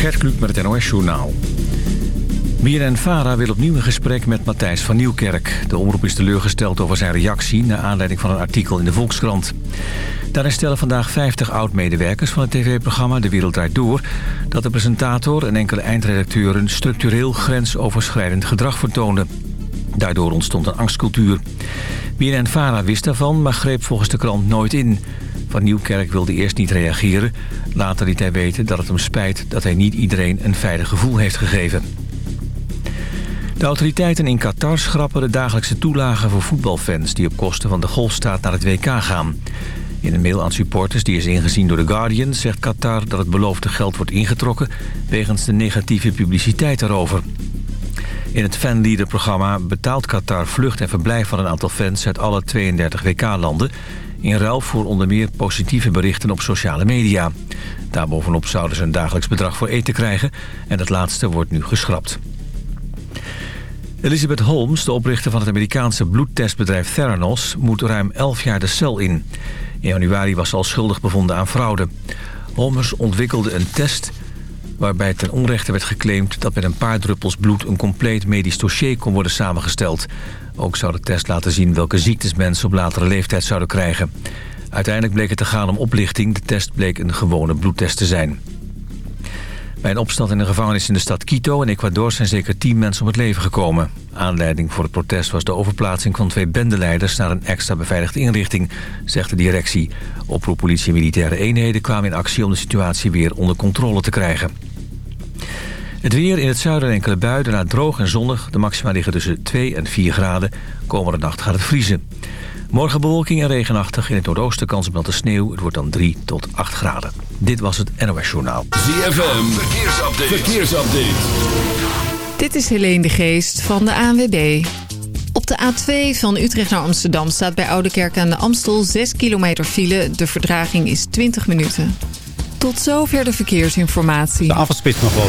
Gert met het NOS Journaal. en Vara wil opnieuw een gesprek met Matthijs van Nieuwkerk. De omroep is teleurgesteld over zijn reactie... naar aanleiding van een artikel in de Volkskrant. Daarin stellen vandaag 50 oud-medewerkers van het tv-programma De Wereld Draait Door... dat de presentator en enkele eindredacteuren... structureel grensoverschrijdend gedrag vertoonden. Daardoor ontstond een angstcultuur. en Vara wist daarvan, maar greep volgens de krant nooit in... Van Nieuwkerk wilde eerst niet reageren. Later liet hij weten dat het hem spijt dat hij niet iedereen een veilig gevoel heeft gegeven. De autoriteiten in Qatar schrappen de dagelijkse toelagen voor voetbalfans... die op kosten van de golfstaat naar het WK gaan. In een mail aan supporters die is ingezien door The Guardian... zegt Qatar dat het beloofde geld wordt ingetrokken... wegens de negatieve publiciteit daarover. In het fanleader-programma betaalt Qatar vlucht en verblijf van een aantal fans... uit alle 32 WK-landen in ruil voor onder meer positieve berichten op sociale media. Daarbovenop zouden ze een dagelijks bedrag voor eten krijgen... en dat laatste wordt nu geschrapt. Elizabeth Holmes, de oprichter van het Amerikaanse bloedtestbedrijf Theranos... moet ruim 11 jaar de cel in. In januari was ze al schuldig bevonden aan fraude. Holmes ontwikkelde een test waarbij ten onrechte werd geclaimd... dat met een paar druppels bloed een compleet medisch dossier kon worden samengesteld. Ook zou de test laten zien welke ziektes mensen op latere leeftijd zouden krijgen. Uiteindelijk bleek het te gaan om oplichting. De test bleek een gewone bloedtest te zijn. Bij een opstand in een gevangenis in de stad Quito in Ecuador zijn zeker tien mensen om het leven gekomen. Aanleiding voor het protest was de overplaatsing van twee bendeleiders naar een extra beveiligde inrichting, zegt de directie. Oproeppolitie en militaire eenheden kwamen in actie om de situatie weer onder controle te krijgen. Het weer in het zuiden enkele buien, daarna droog en zonnig. De maxima liggen tussen 2 en 4 graden. Komende nacht gaat het vriezen. Morgen bewolking en regenachtig. In het noordoosten kans op natte sneeuw. Het wordt dan 3 tot 8 graden. Dit was het NOS Journaal. ZFM, verkeersupdate. verkeersupdate. Dit is Helene de Geest van de ANWB. Op de A2 van Utrecht naar Amsterdam staat bij Oudekerk aan de Amstel 6 kilometer file. De verdraging is 20 minuten. Tot zover de verkeersinformatie. De afvalspits nog wel.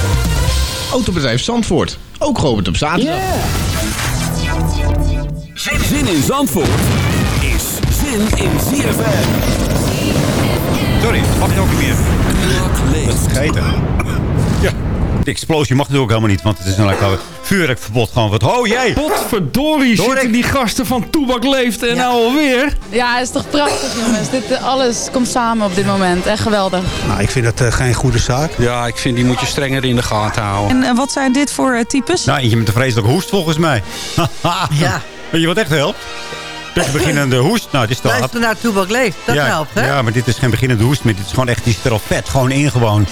Autobedrijf Zandvoort. Ook geopend op zaterdag. Zin in Zandvoort is zin in ZFM. Sorry, mag ik ook niet meer. Dat is. Ja, de explosie mag natuurlijk ook helemaal niet, want het is een lekker vuurwerkverbod gewoon. Wat oh jij? Potverdorie, zitten die gasten van Toebak Leeft en nou alweer? Ja, het is toch prachtig jongens. Dit, alles komt samen op dit moment. Echt geweldig. Nou, ik vind dat uh, geen goede zaak. Ja, ik vind die moet je strenger in de gaten houden. En uh, wat zijn dit voor uh, types? Nou, eentje met een vreselijke hoest volgens mij. ja. Weet je wat echt helpt? Is beginnende hoest. Nou, dit is Luister naar Toebak Leeft, dat ja, helpt, hè? Ja, maar dit is geen beginnende hoest meer. Dit is gewoon echt, die zit er al vet gewoon in gewoon.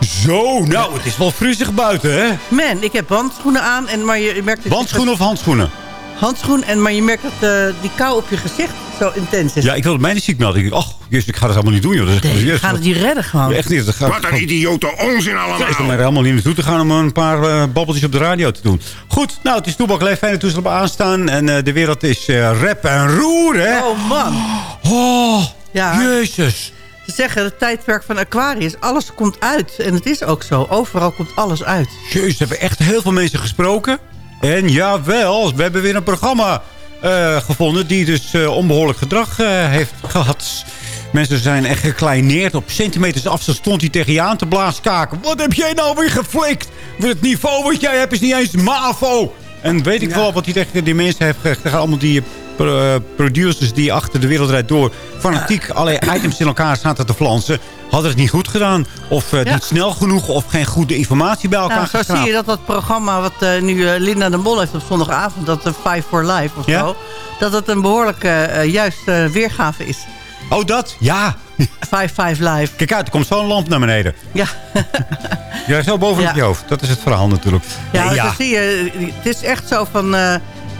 Zo, nou, het is wel vriezig buiten, hè? Man, ik heb handschoenen aan, en, maar je, merkt... Handschoenen of handschoenen? Handschoen, en, maar je merkt dat uh, die kou op je gezicht zo intens is. Ja, ik wil mij niet ziek melden. Ik dacht, oh, jezus, ik ga dat allemaal niet doen, joh. Dat is, nee, gaan het niet redden gewoon. Ja, echt niet. Dat gaat, Wat een idiote onzin allemaal. Ja, is er maar helemaal niet naartoe te gaan om een paar uh, babbeltjes op de radio te doen. Goed, nou, het is Toebak Leef. Fijne toestel op aanstaan. En uh, de wereld is uh, rap en roer, hè? Oh, man. Oh, ja. jezus. Ze zeggen, het tijdperk van Aquarius, alles komt uit. En het is ook zo. Overal komt alles uit. Jezus, we hebben echt heel veel mensen gesproken. En jawel, we hebben weer een programma uh, gevonden... die dus uh, onbehoorlijk gedrag uh, heeft gehad. Mensen zijn echt gekleineerd. Op centimeters afstand stond hij tegen je aan te blaaskaken. Wat heb jij nou weer geflikt? Het niveau wat jij hebt is niet eens MAVO. En weet ik ja. wel wat hij tegen die mensen heeft gezegd. Allemaal die producers die achter de wereldrijd door... fanatiek allerlei items in elkaar zaten te flansen hadden het niet goed gedaan. Of uh, ja. niet snel genoeg. Of geen goede informatie bij elkaar nou, Zo zie je dat dat programma wat uh, nu uh, Linda de Mol heeft op zondagavond. Dat de Five for Life of ja? zo. Dat het een behoorlijk juiste weergave is. Oh, dat? Ja. Five Five Live. Kijk uit, er komt zo'n lamp naar beneden. Ja. ja, zo boven ja. je hoofd. Dat is het verhaal natuurlijk. Ja, nee, ja. zie je. Het is echt zo van...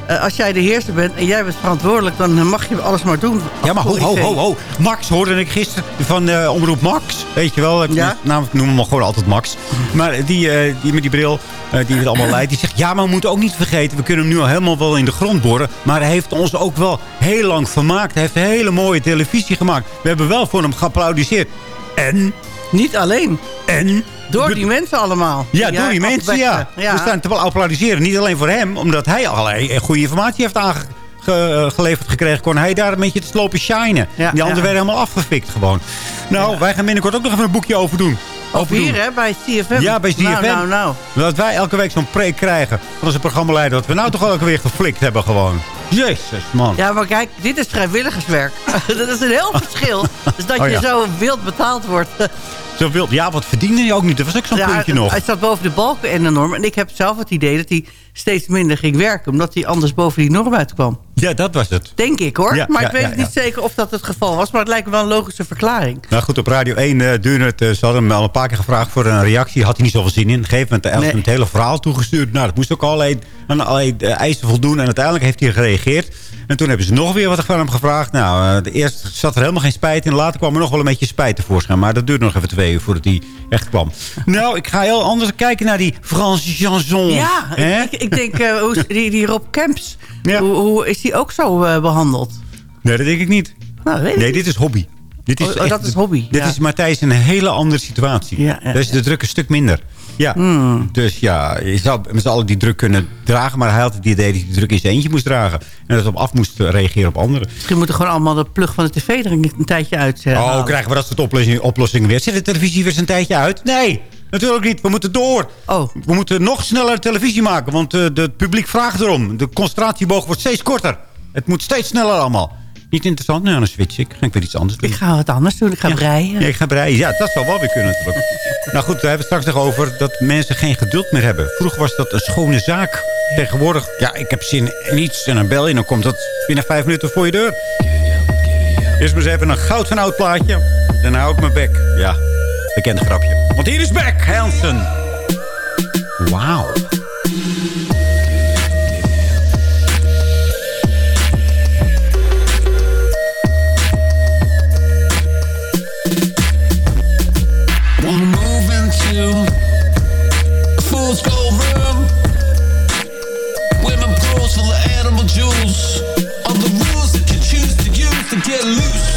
eh, als jij de heerser bent en jij bent verantwoordelijk... dan mag je alles maar doen. Ja, maar ho, ho, ho, ho. Max hoorde ik gisteren van uh, Omroep Max. Weet je wel. Ik ja? nou, ik noem hem gewoon altijd Max. Maar die, uh, die met die bril, die het allemaal leidt. Die zegt, ja, maar we moeten ook niet vergeten. We kunnen hem nu al helemaal wel in de grond boren. Maar hij heeft ons ook wel heel lang vermaakt. Hij heeft hele mooie televisie gemaakt. We hebben wel voor hem geapplaudiseerd. En... Niet alleen. En... Door die mensen allemaal. Ja, door die mensen, ja. ja. We staan te wel applaudisseren. Niet alleen voor hem, omdat hij allerlei goede informatie heeft aangeleverd gekregen. Kon hij daar een beetje te slopen shinen. Ja, die anderen werden helemaal afgefikt gewoon. Nou, wij gaan binnenkort ook nog even een boekje over doen. Over hier, hè, bij CFM. Ja, bij CFM. Nou, nou, nou. Dat wij elke week zo'n preek krijgen van onze programmaleider. Dat we nou toch wel elke weer geflikt hebben gewoon. Jezus, man. Ja, maar kijk, dit is vrijwilligerswerk. dat is een heel verschil. Dus dat oh, ja. je zo wild betaald wordt. Zo wild. Ja, wat verdiende hij ook niet? Dat was ook zo'n ja, puntje nog. Hij zat boven de balken en de norm. En ik heb zelf het idee dat hij steeds minder ging werken. Omdat hij anders boven die norm uitkwam. Ja, dat was het. Denk ik hoor. Ja, maar ik weet niet zeker of dat het geval was. Maar het lijkt me wel een logische verklaring. Nou goed, op Radio 1 uh, duurde het. Uh, ze hadden hem al een paar keer gevraagd voor een reactie. Had hij niet zoveel zin in. Op een gegeven moment nee. het hele verhaal toegestuurd. Nou, dat moest ook allerlei, aan allerlei uh, eisen voldoen. En uiteindelijk heeft hij gereageerd. En toen hebben ze nog weer wat van hem gevraagd. Nou, uh, eerst zat er helemaal geen spijt in. Later kwam er nog wel een beetje spijt tevoorschijn. Maar dat duurde nog even twee uur voordat hij echt kwam. nou, ik ga heel anders kijken naar die Franse chanson. Ja, ik, ik, denk, uh, hoe, die, die Rob Kemps, ja. hoe, hoe, is die ook zo uh, behandeld? Nee, dat denk ik niet. Nou, weet nee, dit is hobby. Dit is oh, oh, dat is hobby. Dit ja. is Matthijs een hele andere situatie. Ja, ja, dus de druk een stuk minder. Ja, hmm. dus ja, je zou met z'n allen die druk kunnen dragen. Maar hij had het idee dat hij die druk in zijn eentje moest dragen. En dat op af moest reageren op anderen. Misschien moeten gewoon allemaal de plug van de tv er een, een tijdje uit. Uh, oh, krijgen we dat soort oplossingen, oplossingen weer? Zet de televisie weer eens een tijdje uit? Nee, natuurlijk niet. We moeten door. Oh. We moeten nog sneller televisie maken. Want uh, het publiek vraagt erom. De concentratieboog wordt steeds korter. Het moet steeds sneller allemaal. Niet interessant? Nou, dan switch ik. Ga ik weer iets anders doen. Ik ga wat anders doen. Ik ga ja. breien. Ja, ik ga breien. Ja, dat zou wel weer kunnen natuurlijk. nou goed, we hebben het straks nog over dat mensen geen geduld meer hebben. Vroeger was dat een schone zaak. Tegenwoordig, ja, ik heb zin in iets en dan bel je... en dan komt dat binnen vijf minuten voor je deur. Eerst maar eens even een goud van oud plaatje. Dan hou ik mijn bek. Ja, bekend grapje. Want hier is Beck Hansen. Wauw. rules the rules that you choose to use to get loose.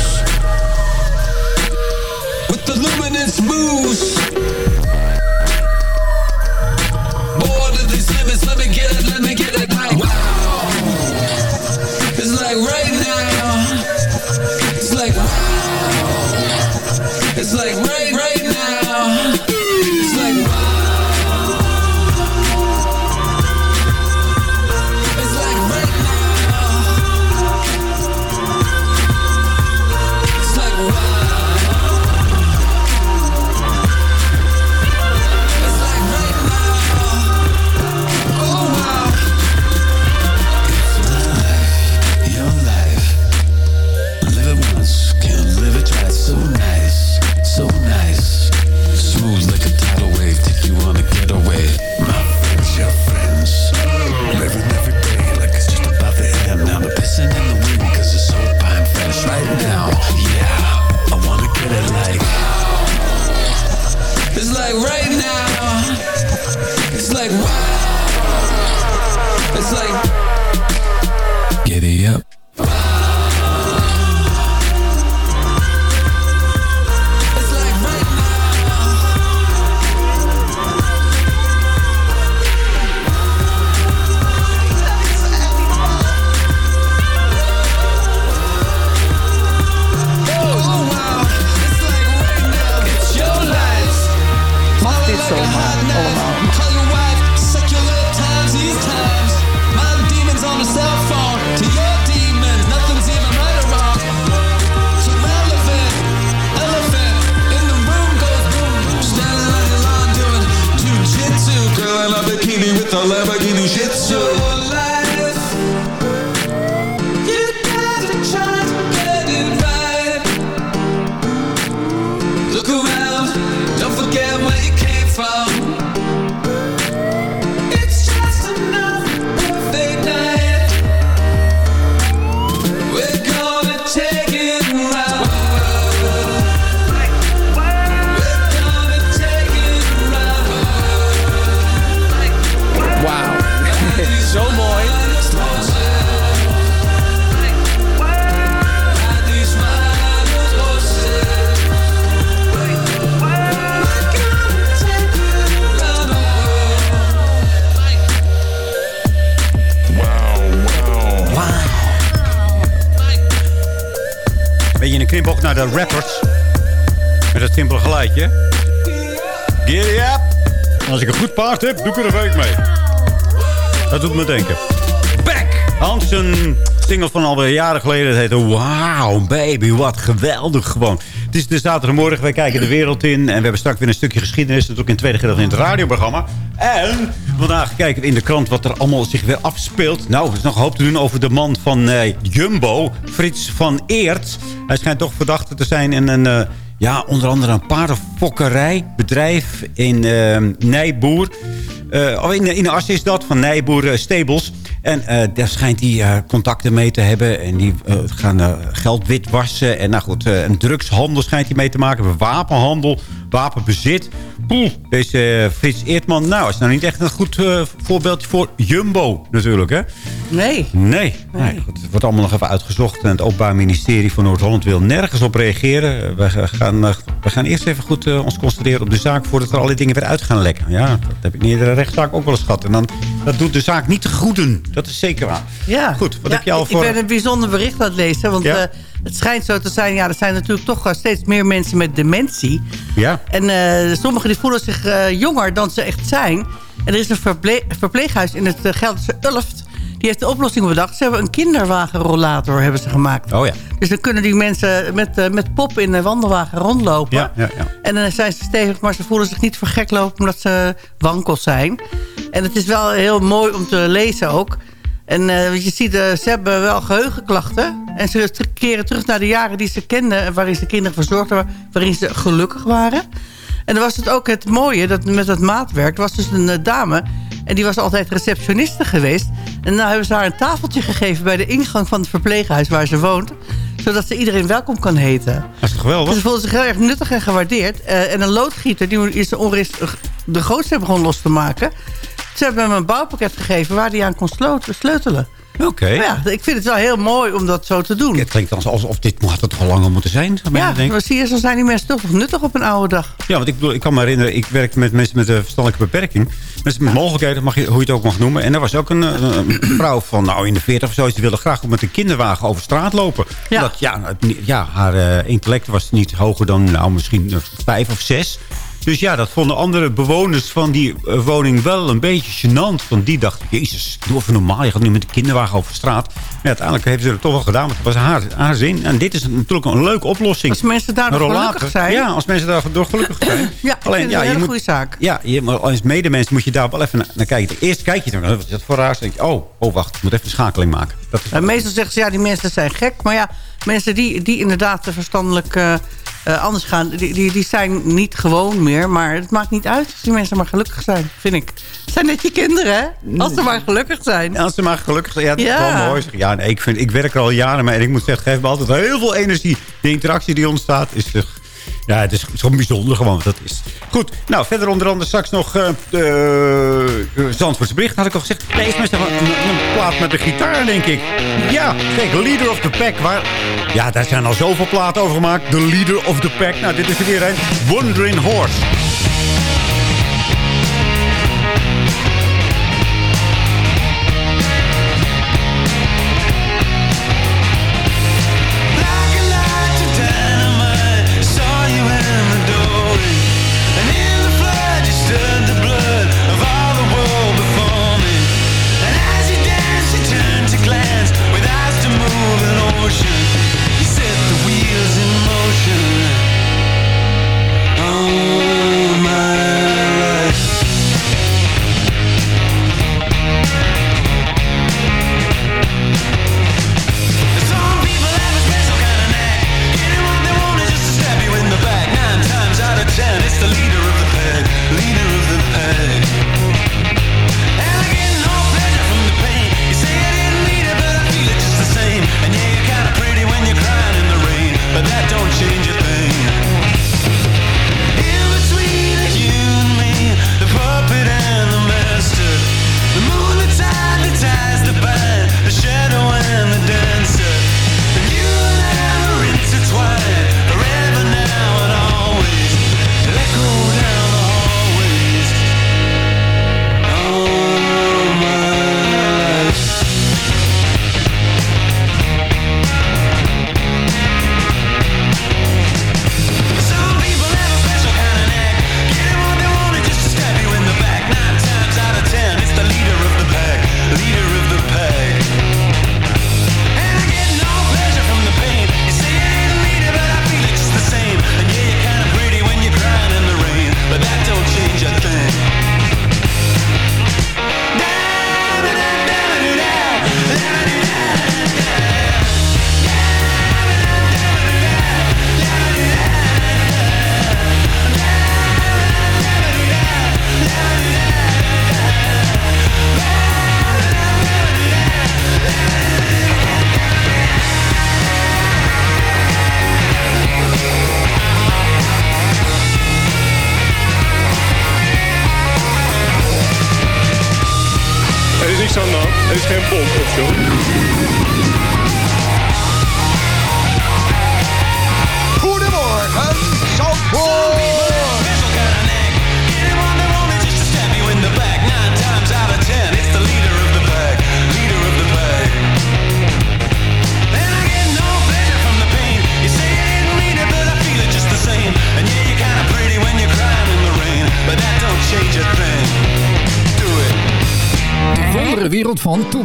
Heb, doe ik er een week mee. Dat doet me denken. Back! Hans, een single van alweer jaren geleden. Het heette Wow, baby, wat geweldig gewoon. Het is de zaterdagmorgen, wij kijken de wereld in. En we hebben straks weer een stukje geschiedenis. Dat ook in het tweede gedeelte in het radioprogramma. En vandaag kijken we in de krant wat er allemaal zich weer afspeelt. Nou, er is nog hoop te doen over de man van eh, Jumbo, Frits van Eert. Hij schijnt toch verdachte te zijn in een... eh, ja, onder andere een paardenfokkerijbedrijf in eh, Nijboer. Eh, oh, in, in Assen is dat, van Nijboer eh, Stables. En eh, daar schijnt hij contacten mee te hebben. En die gaan geld witwassen. En nou goed, een drugshandel schijnt hij mee te maken. Wapenhandel, wapenbezit. Poeh, deze eh, Frits Eertman, nou, is nou niet echt een goed eh, voorbeeldje voor Jumbo natuurlijk, hè? Nee. Nee. nee. goed, het wordt allemaal nog even uitgezocht. En het Openbaar Ministerie van Noord-Holland wil nergens op reageren. We gaan, eh, we gaan eerst even goed eh, ons concentreren op de zaak... voordat er allerlei dingen weer uit gaan lekken. Ja, dat heb ik in iedere rechtszaak ook wel eens gehad. En dan, dat doet de zaak niet te goeden. Dat is zeker waar. Ja. Goed, wat Ja, heb je al ik- voor... Ik ben een bijzonder bericht aan het lezen. Want Ja? eh, het schijnt zo te zijn... Ja, er zijn natuurlijk toch eh, steeds meer mensen met dementie. Ja? En eh, sommigen die voelen zich eh, jonger dan ze echt zijn. En er is een verple- verpleeghuis in het uh, Gelderse Ulft. Die heeft de oplossing bedacht. Ze hebben een kinderwagenrollator hebben ze gemaakt. Oh ja. Dus dan kunnen die mensen met, eh, met pop in de wandelwagen rondlopen. Ja, ja, ja. En dan zijn ze stevig, maar ze voelen zich niet voor gek lopen... omdat ze wankel zijn. En het is wel heel mooi om te lezen ook. En eh, je ziet, eh, ze hebben wel geheugenklachten. En ze keren terug naar de jaren die ze kenden... waarin ze kinderen verzorgd waren, waarin ze gelukkig waren. En dan was het ook het mooie, dat met dat maatwerk... was dus een eh, dame en die was altijd receptioniste geweest. En nou hebben ze haar een tafeltje gegeven... bij de ingang van het verpleeghuis waar ze woont... zodat ze iedereen welkom kan heten. Dat is toch geweldig? Dus ze voelde zich heel erg nuttig en gewaardeerd. En een loodgieter, die is de onrust de grootste begon los te maken. Ze hebben hem een bouwpakket gegeven waar hij aan kon sleutelen. Oké. Ja, ik vind het wel heel mooi om dat zo te doen. Het klinkt alsof dit had het al langer moeten zijn. Ja, maar zie je, zo zijn die mensen toch nog nuttig op een oude dag. Ja, want ik, bedoel, ik kan me herinneren, ik werk met mensen met een verstandelijke beperking. Mensen met mogelijkheden, mag je, hoe je het ook mag noemen. En er was ook een, een vrouw van nou in de 40 of zo. Die wilde graag met een kinderwagen over straat lopen. Ja. Omdat, ja, het- ja, haar eh, intellect was niet hoger dan nou, misschien eh, vijf of zes. Dus ja, dat vonden andere bewoners van die eh, woning wel een beetje gênant. Want die dachten, jezus, doe even normaal. Je gaat nu met een kinderwagen over straat. Maar ja, uiteindelijk hebben ze het toch wel gedaan. Want het was haar, haar zin. En dit is natuurlijk een leuke oplossing. Als mensen rollator. gelukkig zijn. Ja, als mensen daardoor gelukkig zijn. Ja, vind het een hele goede zaak. Ja, je, maar als medemens moet je daar wel even naar, naar kijken. Eerst kijk je er, wat is dat voor raar? Denk je, oh, oh, wacht, ik moet even een schakeling maken. Dat is, En meestal zeggen ze, ja, die mensen zijn gek. Maar ja, mensen die, die inderdaad verstandelijk eh, eh, anders gaan... Die, die, die zijn niet gewoon meer. Maar het maakt niet uit als die mensen maar gelukkig zijn, vind ik. Het zijn net je kinderen, hè? Als ze maar gelukkig zijn. als ze maar gelukkig zijn, ja, dat Ja. is wel mooi. Ja, nee, ik, vind, ik werk er al jaren mee en ik moet zeggen, het geeft me altijd heel veel energie. De interactie die ontstaat is... eh, ja, het is zo bijzonder gewoon. Dat is. Goed, nou, verder onder andere straks nog eh de uh, Zandvoortse bericht, had ik al gezegd. Is mensen een, een plaat met de gitaar, denk ik. Ja, kijk, Leader of the Pack. Waar, ja, daar zijn al zoveel platen over gemaakt. The Leader of the Pack. Nou, dit is er weer een. Wandering Horse.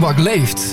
Toebak leeft.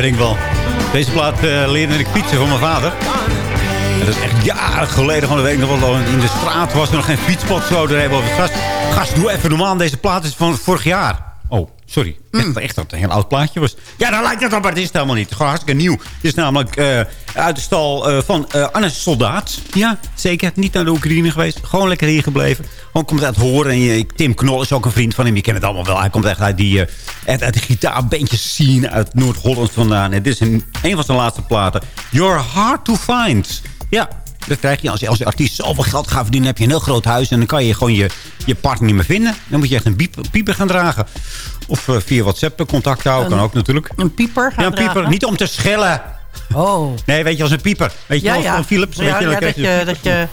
Weet ik wel. Deze plaat eh, leerde ik fietsen van mijn vader. En dat is echt jaren geleden. Gewoon, weet ik nog wel. In de straat was er nog geen fietspot. Zo, daar hebben we gast. Gast, doe even normaal. Deze plaat is van vorig jaar. Oh, sorry. Echt, echt dat het een heel oud plaatje was. Ja, daar lijkt het op, maar het is het helemaal niet. Gewoon hartstikke nieuw. Het is namelijk eh, uit de stal eh, van eh Anne Soldaat. Ja, zeker. Niet naar de Oekraïne geweest. Gewoon lekker hier gebleven. Gewoon komt uit horen. En Tim Knol is ook een vriend van hem. Je kent het allemaal wel. Hij komt echt uit die uit, uit de gitaarbandjes scene uit Noord-Holland vandaan. En dit is een, een van zijn laatste platen. You're hard to find. Ja, dat krijg je als je als artiest zoveel geld gaat verdienen. heb je een heel groot huis. En dan kan je gewoon je, je partner niet meer vinden. Dan moet je echt een piep, pieper gaan dragen. Of eh, via WhatsApp contact houden. Kan ook natuurlijk. Een pieper gaan Ja, een pieper. dragen? Niet om te schellen. Oh. Nee, weet je, als een pieper. Weet je, Ja, als ja. van Philips. Ja, weet je, ja, dat je een dat je.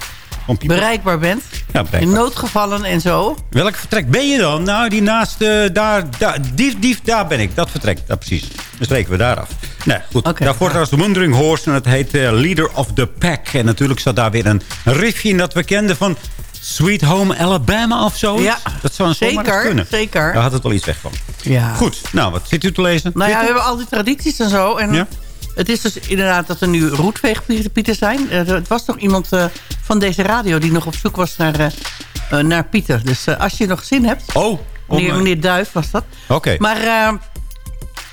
Bereikbaar bent. Ja, In bereikbaar. noodgevallen en zo. Welk vertrek ben je dan? Nou, die naast, eh, daar, daar, die, die, daar ben ik. Dat vertrek, dat precies. Dan spreken we daar af. Nee, goed. Daarvoor was de Wandering Horse en het heet eh, Leader of the Pack. En natuurlijk zat daar weer een riffje in dat we kenden van Sweet Home Alabama of zo. Ja, dat zou een zeker, kunnen. zeker. Daar had het wel iets weg van. Ja. Goed, nou, wat zit u te lezen? Nou ja, we hebben al die tradities en zo. En Ja. Het is dus inderdaad dat er nu roetveegpieten zijn. Eh, Er was nog iemand eh, van deze radio die nog op zoek was naar, eh, naar Pieter. Dus als je nog zin hebt... Oh, meneer, om, eh, meneer Duif was dat. Oké. Maar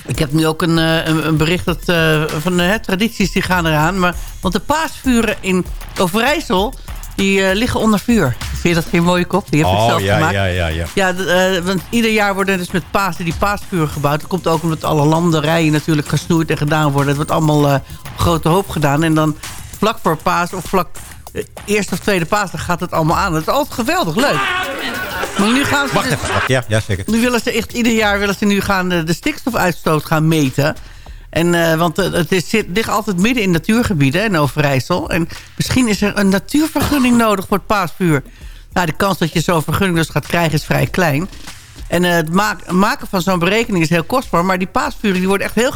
ik heb nu ook een, een, een bericht dat, van de tradities die gaan eraan. Maar, want de paasvuren in Overijssel, die liggen onder vuur. Vind je dat geen mooie kop? Die heb ik Oh, zelf ja, gemaakt. ja, ja, ja. Ja, eh, want ieder jaar worden dus met Pasen die paasvuren gebouwd. Dat komt ook omdat alle landerijen natuurlijk gesnoeid en gedaan worden. Het wordt allemaal eh, op grote hoop gedaan. En dan vlak voor paas of vlak eh, eerste of tweede paas, dan gaat het allemaal aan. Het is altijd geweldig leuk. Maar nu gaan ze Wacht dus- even. wacht, Ja, ja, zeker. nu willen ze echt ieder jaar willen ze nu gaan de, stikstofuitstoot gaan meten. En, want het is, zit, ligt altijd midden in natuurgebieden in Overijssel. En misschien is er een natuurvergunning nodig voor het paasvuur. Nou, de kans dat je zo'n vergunning dus gaat krijgen is vrij klein. En eh, het maak- maken van zo'n berekening is heel kostbaar. Maar die paasvuren die worden echt heel,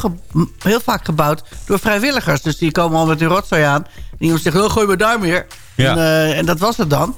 heel vaak gebouwd door vrijwilligers. Dus die komen al met hun rotzooi aan. En iemand zegt, oh, gooi maar daar meer. Ja. En, eh, en dat was het dan.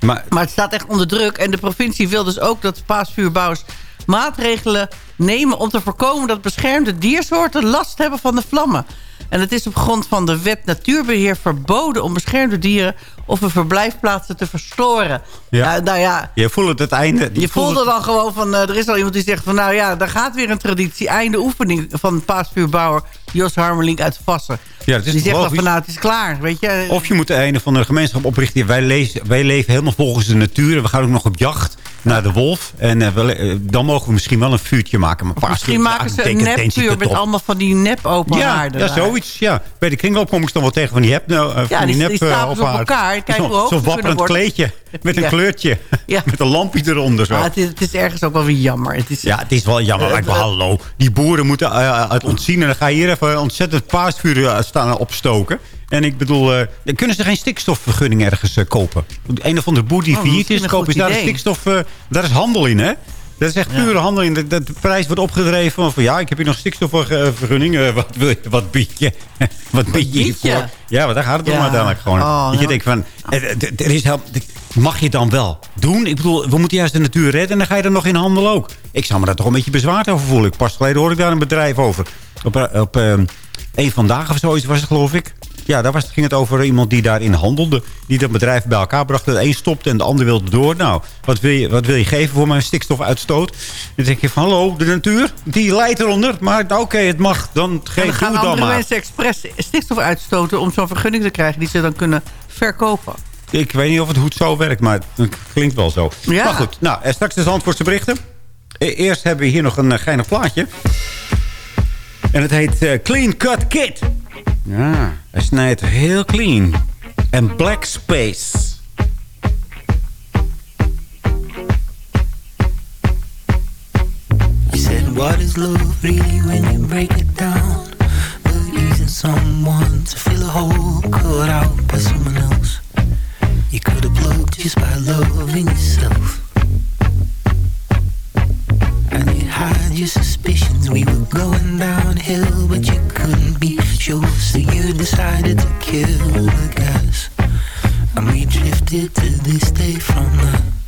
Maar, Maar het staat echt onder druk. En de provincie wil dus ook dat paasvuurbouwers maatregelen nemen... om te voorkomen dat beschermde diersoorten last hebben van de vlammen. En het is op grond van de wet natuurbeheer verboden... om beschermde dieren of hun verblijfplaatsen te verstoren. Ja. Nou ja, je voelt het, het einde. je voelt voelde het- dan gewoon van... eh, er is al iemand die zegt van... nou ja, daar gaat weer een traditie. Einde oefening van paasvuurbouwer Jos Harmelink uit Vassen. Ja, het is die zegt dan van nou, het is klaar. Weet je? Of je moet een of andere gemeenschap oprichten. Wij, lezen, wij leven helemaal volgens de natuur. We gaan ook nog op jacht naar de wolf. En eh, we eh, dan mogen we misschien wel een vuurtje maken. Maar Misschien maken ze een nepvuur met allemaal van die nep open ja, haarden. ja, zoiets. Ja. Bij de kringloop kom ik dan wel tegen van die heb. Nou, eh, van Ja, die- die nep, op elkaar. Kijk Zo'n- hoe hoog Zo'n ze kunnen wapperend kleedje. Met een Ja. kleurtje. Ja. Met een lampje eronder. Zo. Maar het, is, het is ergens ook wel weer jammer. Het is, Ja, het is wel jammer. Maar eh, hallo. Die boeren moeten het ontzien. En dan ga je hier even ontzettend paasvuur staan opstoken. En ik bedoel, eh, kunnen ze geen stikstofvergunning ergens eh, kopen. Een of andere boer die Oh, failliet is, kopen is daar stikstof... eh, daar is handel in, hè? Dat is echt pure handel in. De, de, de prijs wordt opgedreven van... ja, ik heb hier nog stikstofvergunning. eh, wat, wil je, wat bied je? wat bied je hiervoor? Ja, maar daar gaat het om Ja. uiteindelijk gewoon. Oh, dat je denkt van... er is heel, mag je dan wel doen? Ik bedoel, we moeten juist de natuur redden... en dan ga je er nog in handel ook. Ik zou me daar toch een beetje bezwaard over voelen. Ik pas geleden hoorde ik daar een bedrijf over. Op, op eh, een vandaag of zoiets was het, geloof ik. Ja, daar was, ging het over iemand die daarin handelde. Die dat bedrijf bij elkaar bracht. De een stopte en de ander wilde door. Nou, wat wil je, wat wil je geven voor mijn stikstofuitstoot? Dan denk je van, hallo, de natuur, die leidt eronder. Maar nou, oké, het mag. Dan en geef dan doe gaan dan andere maar. mensen expres stikstof uitstoten... om zo'n vergunning te krijgen die ze dan kunnen verkopen. Ik weet niet of het goed zo werkt, maar het klinkt wel zo. Ja. Maar goed, nou, straks de Zandvoortse berichten. E- Eerst hebben we hier nog een eh, geinig plaatje. En het heet eh, Clean Cut Kit. Ja, hij snijdt heel clean. En Black Space. What is love really when you break it down? Believing someone to fill a hole cut out by someone else. You could have plugged just by loving yourself. And you had your suspicions we were going downhill, but you couldn't be sure, so you decided to kill the gas. And we drifted to this day from that.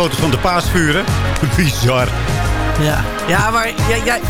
Foto's van de paasvuren. Bizar. Ja, ja maar jij, jij,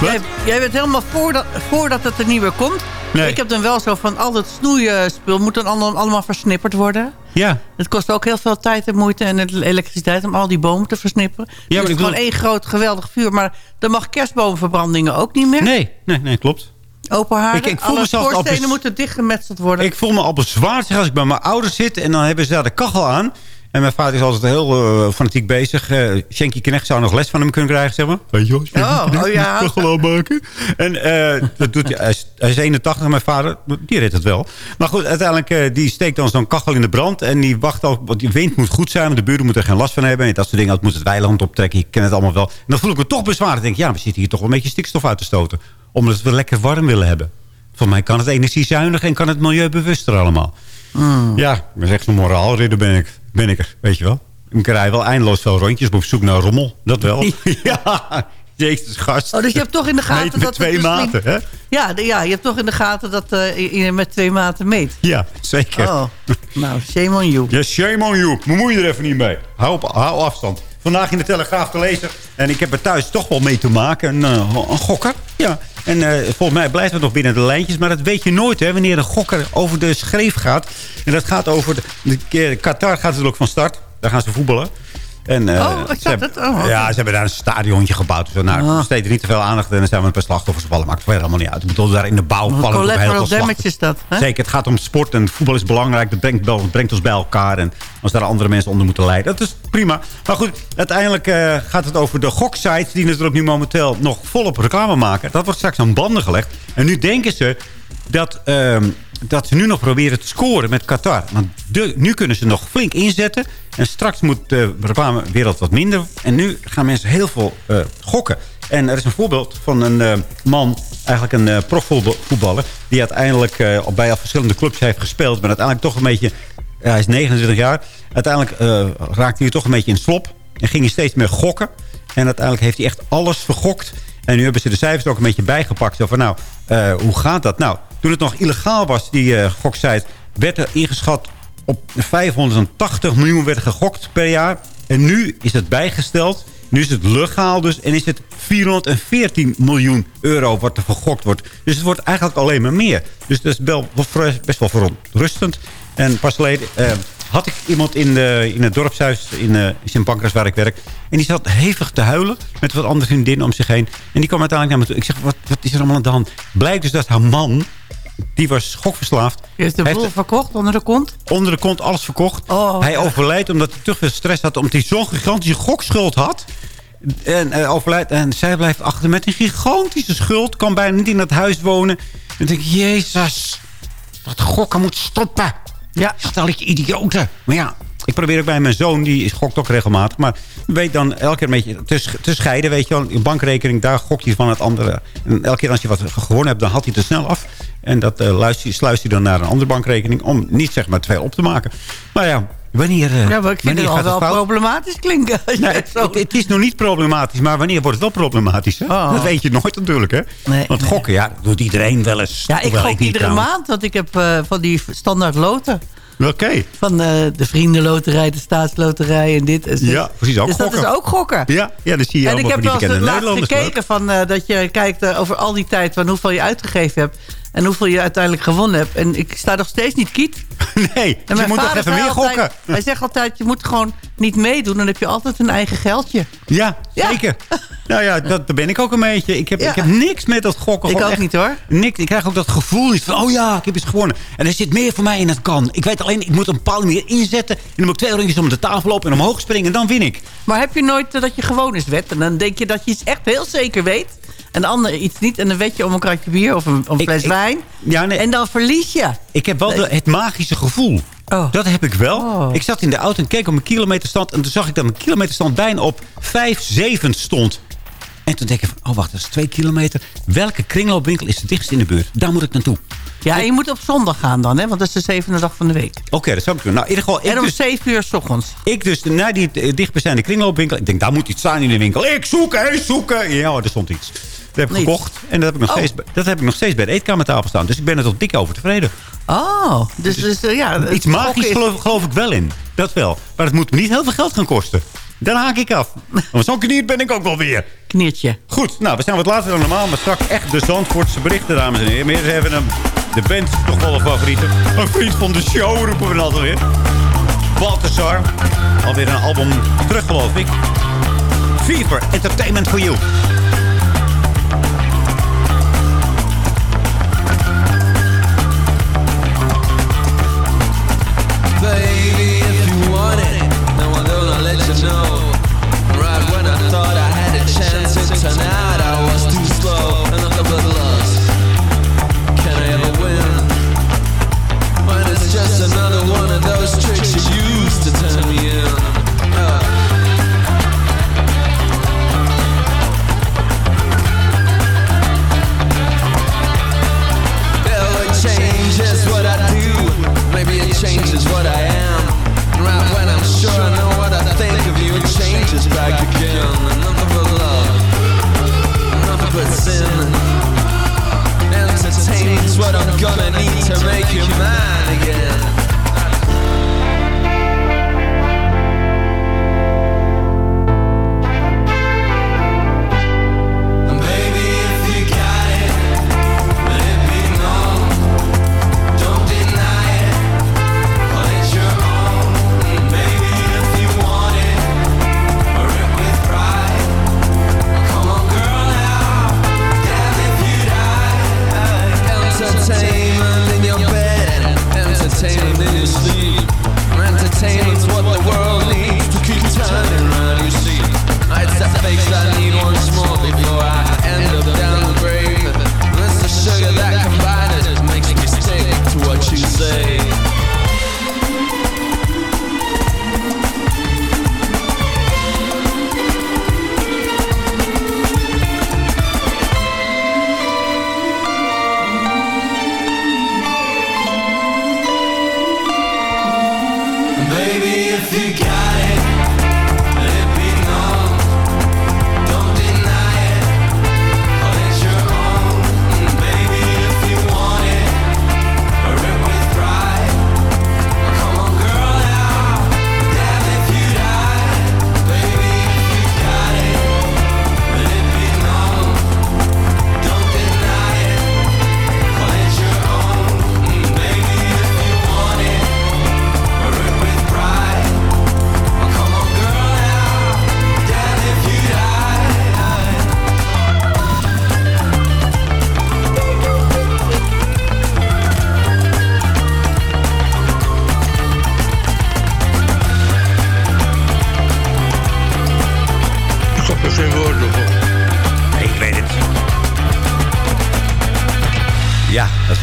jij, jij bent helemaal voordat, voordat het er niet meer komt. Nee. Ik heb dan wel zo van al dat snoeispul moet dan allemaal, versnipperd worden. Ja. Het kost ook heel veel tijd en moeite en elektriciteit om al die bomen te versnipperen. Ja, maar dus ik het is bedoel- gewoon één groot geweldig vuur. Maar dan mag kerstboomverbrandingen ook niet meer. Nee, nee, nee, klopt. Open haarden. Ik- ik voel Alle schoorstenen moeten dichtgemetseld worden. Ik voel me al bezwaard als ik bij mijn ouders zit... en dan hebben ze daar de kachel aan. En mijn vader is altijd heel eh, fanatiek bezig. Eh Shanky Knecht zou nog les van hem kunnen krijgen, zeg maar. Weet je wel, Oh, oh ja. kachel aanmaken. En eh, dat doet hij, hij, is, hij is 81, mijn vader, die redt het wel. Maar goed, uiteindelijk, eh, die steekt dan zo'n kachel in de brand. En die wacht ook, want die wind moet goed zijn. Want de buren moeten er geen last van hebben. En dat soort dingen, dat moet het weiland optrekken. Je kent het allemaal wel. En dan voel ik me toch bezwaard. Ik denk, ja, we zitten hier toch wel een beetje stikstof uit te stoten. Omdat we lekker warm willen hebben. Voor mij kan het energiezuinig en kan het milieubewuster allemaal. Ja, ik ben echt zo'n moraalridder ben ik, ben ik er, weet je wel. Ik rij wel eindeloos veel rondjes op zoek naar rommel. Dat wel. ja, jezus gast. Oh, dus je hebt toch in de gaten Meet met dat... twee dus maten, hè? Ja, de- ja, je hebt toch in de gaten dat eh, je met twee maten meet. Ja, zeker. Oh, nou, shame on you. Ja, shame on you. Bemoei je er even niet mee. Hou, op, hou afstand. Vandaag in de Telegraaf te lezen. En ik heb er thuis toch wel mee te maken. Een, eh, een gokker. Ja. En eh, volgens mij blijft het nog binnen de lijntjes. Maar dat weet je nooit, hè. Wanneer een gokker over de schreef gaat. En dat gaat over... De, de, Qatar gaat natuurlijk van start. Daar gaan ze voetballen. En, eh, Oh, ik ze zag hebben- het. Oh. Ja, ze hebben daar een stadiontje gebouwd. Zo, nou, we steden niet te veel aandacht. En dan zijn we een paar slachtoffers vallen. Maakt verder allemaal niet uit. Ik bedoel, daar in de bouw vallen ook heel veel slachtoffers. is dat. Hè? Zeker, het gaat om sport en voetbal is belangrijk. Dat brengt, dat brengt ons bij elkaar. En als daar andere mensen onder moeten lijden, dat is prima. Maar goed, uiteindelijk eh, gaat het over de goksites... die natuurlijk nu momenteel nog volop reclame maken. Dat wordt straks aan banden gelegd. En nu denken ze dat, ehm, dat ze nu nog proberen te scoren met Qatar. Want de, nu kunnen ze nog flink inzetten. En straks moet de reclamewereld wat minder. En nu gaan mensen heel veel eh, gokken. En er is een voorbeeld van een eh, man, eigenlijk een eh profvoetballer... die uiteindelijk al bij al verschillende clubs heeft gespeeld... maar uiteindelijk toch een beetje... hij is 29 jaar. Uiteindelijk raakte hij toch een beetje in slop. En ging hij steeds meer gokken. En uiteindelijk heeft hij echt alles vergokt. En nu hebben ze de cijfers er ook een beetje bijgepakt. Zo van, nou, hoe gaat dat? Nou, toen het nog illegaal was, die goksite... werd er ingeschat op 580 miljoen werd gegokt per jaar. En nu is het bijgesteld. Nu is het legaal dus. En is het 414 miljoen euro wat er vergokt wordt. Dus het wordt eigenlijk alleen maar meer. Dus dat is best wel verontrustend. En pas geleden eh, had ik iemand in, de, in het dorpshuis in, eh in Sint Pancras waar ik werk. En die zat hevig te huilen met wat andere vriendinnen om zich heen. En die kwam uiteindelijk naar me toe. Ik zeg, wat, wat is er allemaal aan de hand? Blijkt dus dat haar man, die was gokverslaafd. Je hebt de heeft- boel verkocht onder de kont? onder de kont alles verkocht. Oh, hij ja. overlijdt omdat hij te veel stress had. Omdat hij zo'n gigantische gokschuld had. En eh, overlijdt. En zij blijft achter met een gigantische schuld. Kan bijna niet in dat huis wonen. En dan denk ik, jezus. Dat gokken moet stoppen. Ja. Stel ik idioten. Maar ja, ik probeer ook bij mijn zoon. Die gokt ook regelmatig. Maar weet dan elke keer een beetje te, sch- te scheiden. Weet je wel. Je bankrekening, daar gokt hij van het andere. En elke keer als je wat gewonnen hebt, dan haalt hij het te snel af. En dat luistert, sluist hij dan naar een andere bankrekening. Om niet zeg maar te veel op te maken. Maar ja, wanneer, eh, Ja, maar ik vind het al wel fout? problematisch klinken. als je Nee, het zo- het- is nog niet problematisch, maar wanneer wordt het wel problematisch? Oh. Dat weet je nooit natuurlijk, hè? Nee, Want nee. gokken, ja, doet iedereen wel eens. Ja, ik gok iedere maand, want ik heb eh, van die standaard loten. Oké. Van eh, de Vriendenloterij, de Staatsloterij en dit. En. Ja, precies, ook dus dat gokken. is ook gokken. Ja, ja, dan zie je en ik heb wel eens gekeken van, eh, dat je kijkt eh, over al die tijd... van hoeveel je uitgegeven hebt en hoeveel je uiteindelijk gewonnen hebt. En ik sta nog steeds niet kiet. Nee, En dus je moet toch even meer altijd- gokken. Hij zegt altijd, je moet gewoon niet meedoen. Dan heb je altijd een eigen geldje. Ja, Ja. zeker. nou ja, dat, daar ben ik ook een beetje. Ik heb, Ja. ik heb niks met dat gokken. Ik ook echt niet, hoor. Niks. Ik krijg ook dat gevoel niet van, oh ja, ik heb iets gewonnen. En er zit meer voor mij in het kan. Ik weet alleen, ik moet een bepaalde manier inzetten. En dan moet ik twee rondjes om de tafel lopen en omhoog springen. En dan win ik. Maar heb je nooit eh, dat je gewoon is wet? En dan denk je dat je iets echt heel zeker weet. En de ander iets niet. En dan weet je om een kratje bier of een, of een Ik- fles ik- wijn. Ja, nee. En dan verlies je. Ik heb wel de- het magische gevoel. Oh. Dat heb ik wel. Oh. Ik zat in de auto en keek op mijn kilometerstand. En toen zag ik dat mijn kilometerstand bijna op 5,7 stond. En toen denk ik van, oh wacht, dat is twee kilometer. Welke kringloopwinkel is het dichtst in de buurt? Daar moet ik naartoe. Ja, en je moet op zondag gaan dan, hè? Want dat is de zevende dag van de week. Oké, dat zou ik doen. Nou, in ieder geval, en om dus, zeven uur s ochtends. ik dus naar die eh, dichtbijzijnde kringloopwinkel. Ik denk, daar moet iets staan in de winkel. Ik zoeken, ik zoeken. Ja, er stond iets. Dat heb ik gekocht. En dat heb, ik nog Oh. steeds, bij- dat heb ik nog steeds bij de eetkamertafel staan. Dus ik ben er tot dik over tevreden. Oh, dus, dus eh, ja. Iets magisch geloof, geloof ik wel in. Dat wel. Maar het moet me niet heel veel geld gaan kosten. Dan haak ik af. Want zo'n knier ben ik ook wel weer. Kniertje. Goed, nou, we zijn wat later dan normaal. Maar straks echt de Zandvoortse berichten, dames en heren. Maar eerst even een, de band, toch wel een favoriete. Een vriend van de show, roepen we altijd weer. Balthazar. Alweer een album terug, geloof ik. Fever, Entertainment for You. Tonight I was too slow and not the blood lost. Can I ever win? Mine is just another one of those tricks you used to turn me in. Uh. changes what I do. Maybe it changes what I am. Right when I'm sure I know what I think of you, it changes back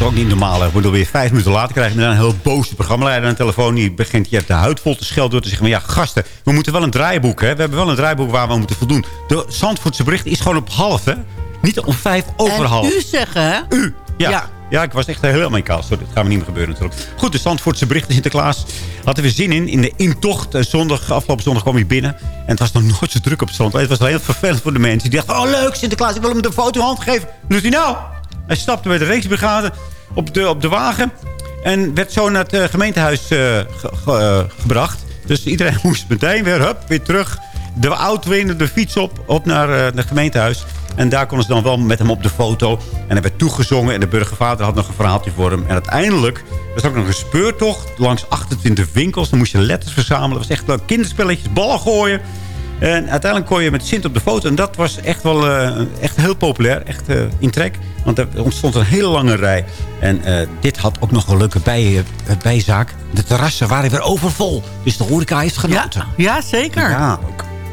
Ook niet normaal. hè. Ik bedoel, weer vijf minuten later krijg je dan een heel boze programmaleider aan de telefoon. Die begint je hebt de huid vol te schelden door te zeggen... Maar ja, gasten, we moeten wel een draaiboek, hè. We hebben wel een draaiboek waar we moeten voldoen. De Zandvoortse bericht is gewoon op half, hè. Niet om vijf over en half. u zeggen, hè? U, ja. Ja. ja. ik was echt helemaal in kaas. Sorry, dat gaat me niet meer gebeuren natuurlijk. Goed, de Zandvoortse berichten Sinterklaas. Hadden we zin in. In de intocht. Eh, Zondag, afgelopen zondag kwam hij binnen. En het was nog nooit zo druk op het strand. Het was heel vervelend voor de mensen. Die dachten, oh leuk Sinterklaas, ik wil hem de foto hand geven. Doet hij nou? Hij stapte met de reeksbrigade op de, op de wagen. En werd zo naar het eh, gemeentehuis eh, eh, gebracht. Dus iedereen moest meteen weer, hup, weer terug. De auto weer de fiets op, op naar het gemeentehuis. En daar konden ze dan wel met hem op de foto. En hij werd toegezongen. En de burgervader had nog een verhaaltje voor hem. En uiteindelijk was ook nog een speurtocht langs 28 winkels. Dan moest je letters verzamelen. Dat was echt leuk. Kinderspelletjes, ballen gooien. En uiteindelijk kon je met Sint op de foto. En dat was echt wel echt heel populair. Echt in trek. Want er ontstond een hele lange rij. En eh, dit had ook nog een leuke bij, eh, bijzaak. De terrassen waren weer overvol. Dus de horeca heeft Ja, genoten. ja, zeker. Ja,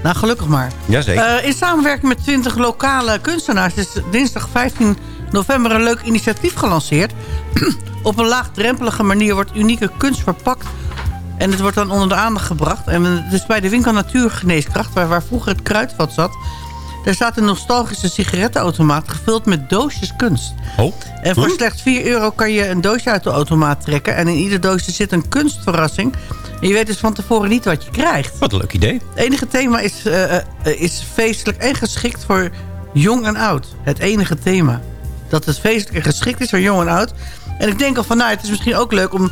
Nou, gelukkig maar. Jazeker. Eh, in samenwerking met 20 lokale kunstenaars... is dinsdag 15 november een leuk initiatief gelanceerd. Op een laagdrempelige manier wordt unieke kunst verpakt... en het wordt dan onder de aandacht gebracht. En het is bij de winkel Natuurgeneeskracht... waar, waar vroeger het kruidvat zat... Daar staat een nostalgische sigarettenautomaat gevuld met doosjes kunst. Oh. En voor Hm? slechts 4 euro kan je een doosje uit de automaat trekken. En in ieder doosje zit een kunstverrassing. En je weet dus van tevoren niet wat je krijgt. Wat een leuk idee. Het enige thema is, eh, eh, is feestelijk en geschikt voor jong en oud. Het enige thema. Dat het feestelijk en geschikt is voor jong en oud. En ik denk al van, nou, het is misschien ook leuk om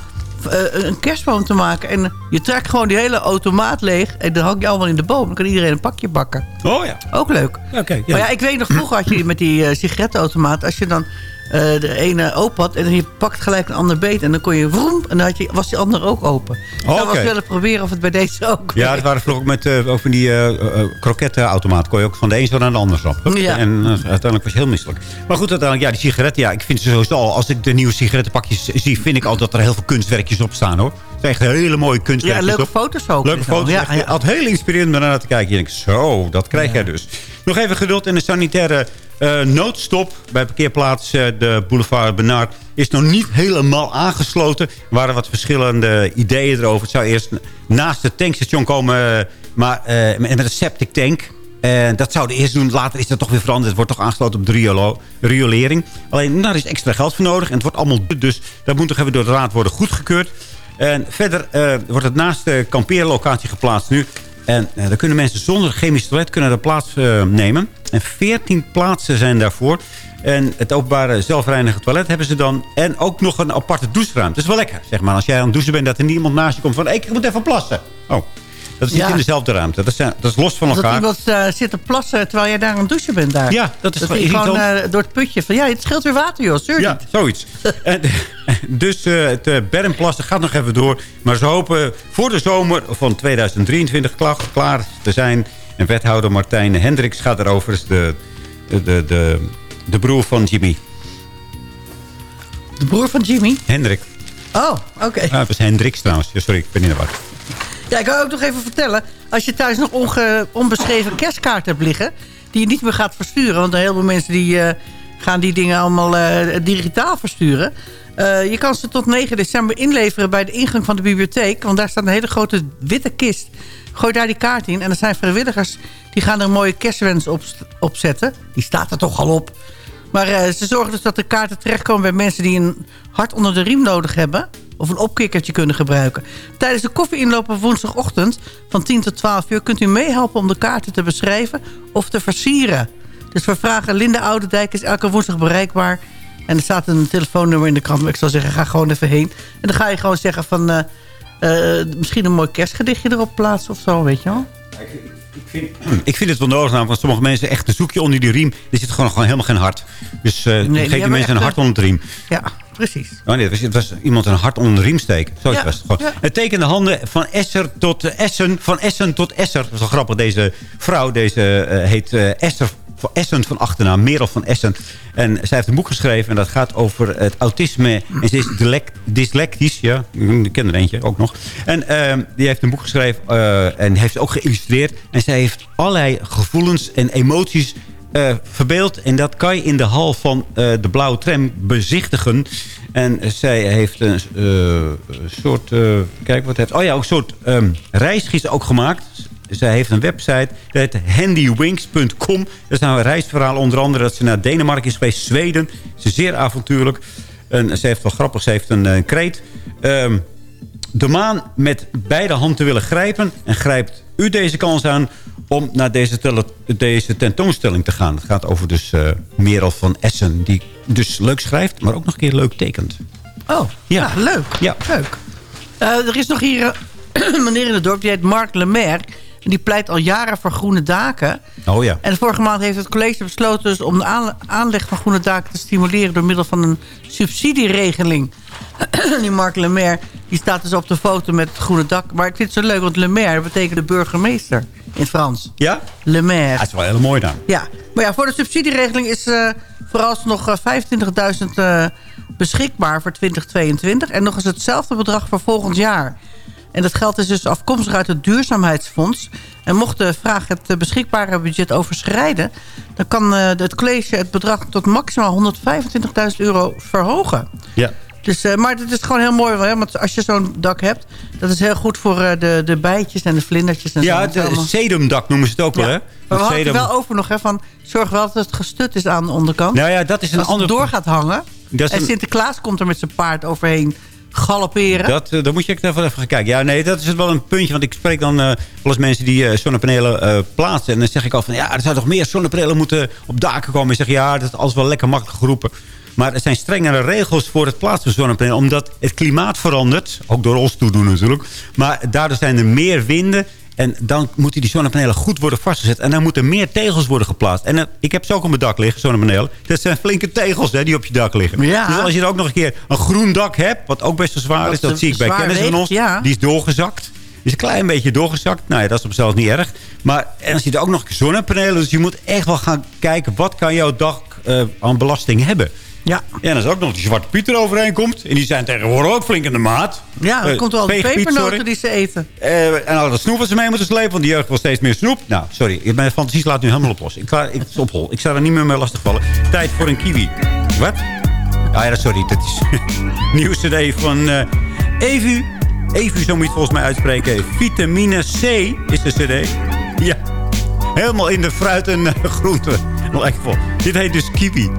een kerstboom te maken. En je trekt gewoon die hele automaat leeg. En dan hang je allemaal in de boom. Dan kan iedereen een pakje bakken. Oh ja. Ook leuk. Oké. ja. Maar ja, ik weet nog, vroeger had je met die eh, sigarettenautomaat... als je dan eh, de ene open had en je pakt gelijk een ander beet... en dan kon je vroom en dan had je, was die andere ook open. Ik zou wel willen proberen of het bij deze ook Ja, dat werkt. waren vroeger ook met uh, over die uh, krokettenautomaat. Kon je ook van de een zo naar de ander stappen. Ja. En uiteindelijk was je heel misselijk. Maar goed, uiteindelijk, ja, die sigaretten. Ja, ik vind ze sowieso al, als ik de nieuwe sigarettenpakjes zie, vind ik al dat er heel veel kunstwerkjes op staan, hoor. Het zijn echt hele mooie Ja, kunstwerkjes leuke op. foto's ook. Leuke foto's. Ja, ja. Altijd heel inspirerend om naar te kijken. Je denkt, zo, dat krijg jij dus. Nog even geduld in de sanitaire uh, noodstop bij parkeerplaats uh, de boulevard Bernard is nog niet helemaal aangesloten. Er waren wat verschillende ideeën erover. Het zou eerst naast het tankstation komen, maar uh, met een septic tank. En dat zouden eerst doen. Later is dat toch weer veranderd. Het wordt toch aangesloten op de riolering. Alleen daar is extra geld voor nodig. En het wordt allemaal... Dus dat moet toch even door de raad worden goedgekeurd. En verder eh, wordt het naast de kampeerlocatie geplaatst nu. En uh, daar kunnen mensen zonder chemisch toilet kunnen daar plaats uh, nemen. En 14 plaatsen zijn daarvoor. En het openbare zelfreinigende toilet hebben ze dan. En ook nog een aparte doucheruimte. Dat is wel lekker, zeg maar. Als jij aan het douchen bent, dat er niemand naast je komt van... ik moet even plassen. Oh, dat is niet in dezelfde ruimte. Dat is, dat is los van Dat elkaar. iemand eh, zit te plassen terwijl jij daar aan het douchen bent daar. Ja, dat is dat gewoon eh, door het putje van... Ja, het scheelt weer water, joh. Zeur Ja, zoiets. en, dus eh, het uh, bermplassen gaat nog even door. Maar ze hopen voor de zomer van 2023 klaar, klaar te zijn. En wethouder Martijn Hendricks gaat erover. de, de, de, de, de broer van Jimmy. De broer van Jimmy? Hendrik. Oh, oké. Ah, het was Hendricks trouwens. Sorry, ik ben niet naar wat. Ja, ik wil ook nog even vertellen. Als je thuis nog onbeschreven kerstkaart hebt liggen... die je niet meer gaat versturen... want heel veel mensen die, uh, gaan die dingen allemaal uh, digitaal versturen... Uh, je kan ze tot 9 december inleveren bij de ingang van de bibliotheek. Want daar staat een hele grote witte kist. Gooi daar die kaart in. En er zijn vrijwilligers die gaan er een mooie kerstwens op, zetten. Die staat er toch al op. Maar ze zorgen dus dat de kaarten terechtkomen bij mensen die een hart onder de riem nodig hebben. Of een opkikkertje kunnen gebruiken. Tijdens de koffieinloop op woensdagochtend van 10 tot 12 uur... kunt u meehelpen om de kaarten te beschrijven of te versieren. Dus we vragen Linda Oudendijk is elke woensdag bereikbaar... En er staat een telefoonnummer in de krant. Maar ik zou zeggen, ga gewoon even heen. En dan ga je gewoon zeggen van... Uh, uh, misschien een mooi kerstgedichtje erop plaatsen of zo, weet je wel. Ik vind, ik vind het wel nodig, namelijk, want sommige mensen echt een zoekje onder die riem. Er zit gewoon, gewoon helemaal geen hart. Dus uh, nee, geef die mensen een hart onder de riem. Ja, precies. Oh nee, het was, het was iemand een hart onder de riem steken. Zo ja, was het gewoon. Ja. Het tekende handen van Esser tot Essen. Van Essen tot Esser. Dat is wel grappig. Deze vrouw, deze uh, heet uh, Esther van Essen van achternaam, Merel van Essen. En zij heeft een boek geschreven en dat gaat over het autisme. En ze is dyslectisch, ja, ik ken er eentje ook nog. En uh, die heeft een boek geschreven uh, en heeft ook geïllustreerd. En zij heeft allerlei gevoelens en emoties uh, verbeeld. En dat kan je in de hal van de Blauwe Tram bezichtigen. En zij heeft een soort, kijk wat heeft, oh ja, een soort um, reisgids ook gemaakt zij heeft een website, dat heet handywings.com. Nou een reisverhaal, onder andere dat ze naar Denemarken is geweest, Zweden. Ze is zeer avontuurlijk. En ze heeft wel grappig, ze heeft een, een kreet. Um, de maan met beide handen te willen grijpen. En grijpt u deze kans aan om naar deze, deze tentoonstelling te gaan. Het gaat over dus uh, Merel van Essen. Die dus leuk schrijft, maar ook nog een keer leuk tekent. Oh, ja, ja leuk. Ja. leuk. Uh, er is nog hier een meneer in het dorp, die heet Mark Lemaire. En die pleit al jaren voor groene daken. Oh ja. En vorige maand heeft het college besloten dus om de aanleg van groene daken te stimuleren... door middel van een subsidieregeling. die Mark Lemaire die staat dus op de foto met het groene dak. Maar ik vind het zo leuk, want Lemaire betekent de burgemeester in het Frans. Ja? Lemaire. Dat is wel heel mooi dan. Ja, maar ja, voor de subsidieregeling is uh, vooralsnog uh, 25.000 uh, beschikbaar voor 2022. En nog eens hetzelfde bedrag voor volgend jaar. En dat geld is dus afkomstig uit het duurzaamheidsfonds. En mocht de vraag het beschikbare budget overschrijden... dan kan uh, het college het bedrag tot maximaal 125.000 euro verhogen. Ja. Dus, uh, maar het is gewoon heel mooi, hè? want als je zo'n dak hebt... dat is heel goed voor de, de bijtjes en de vlindertjes. En ja, zo. het sedumdak noemen ze het ook ja. wel, hè? Maar we hadden het wel over nog, hè, van zorg wel dat het gestut is aan de onderkant. Nou ja, dat is een als ander... het door gaat hangen... En. Sinterklaas komt er met zijn paard overheen galopperen. Dat, uh, dan moet je even, gaan kijken. Ja, nee, dat is wel een puntje. Want ik spreek dan uh, wel eens mensen die uh, zonnepanelen plaatsen. En dan zeg ik al van, ja, er zou toch meer zonnepanelen moeten op daken komen. En zeg ja, dat is alles wel lekker makkelijk geroepen. Maar er zijn strengere regels voor het plaatsen van zonnepanelen. Omdat het klimaat verandert. Ook door ons toedoen natuurlijk. Maar daardoor zijn er meer winden. En dan moeten die zonnepanelen goed worden vastgezet. En dan moeten meer tegels worden geplaatst. En uh, ik heb ze ook op mijn dak liggen, zonnepanelen. Dat zijn flinke tegels hè, die op je dak liggen. Ja. Dus als je dan ook nog een keer een groen dak hebt... wat ook best wel zwaar dat is, dat zie ik bij kennis van ons. Ja. Die is doorgezakt. is een klein beetje doorgezakt. Nou ja, dat is op zichzelf niet erg. Maar en dan je ook nog zonnepanelen. Dus je moet echt wel gaan kijken... wat kan jouw dak uh, aan belasting hebben. Ja. ja, en als ook nog die Zwarte Piet eroverheen komt. En die zijn tegenwoordig ook flink in de maat. Ja, dan uh, komt wel de pepernoten die ze eten. Uh, en al dat snoep wat ze mee moeten slepen. Want die jeugd wil steeds meer snoep. Nou, sorry. Mijn fantasie slaat nu helemaal op los. Ik, ga, ik, ophol. ik zou er niet meer mee lastigvallen. Tijd voor een kiwi. Wat? Ah ja, sorry. Dat is nieuw cd van uh, Evu. Evu, zo moet je het volgens mij uitspreken. Vitamine C is de cd. Ja. Helemaal in de fruit en groente. Lekker vol. Dit heet dus kiwi.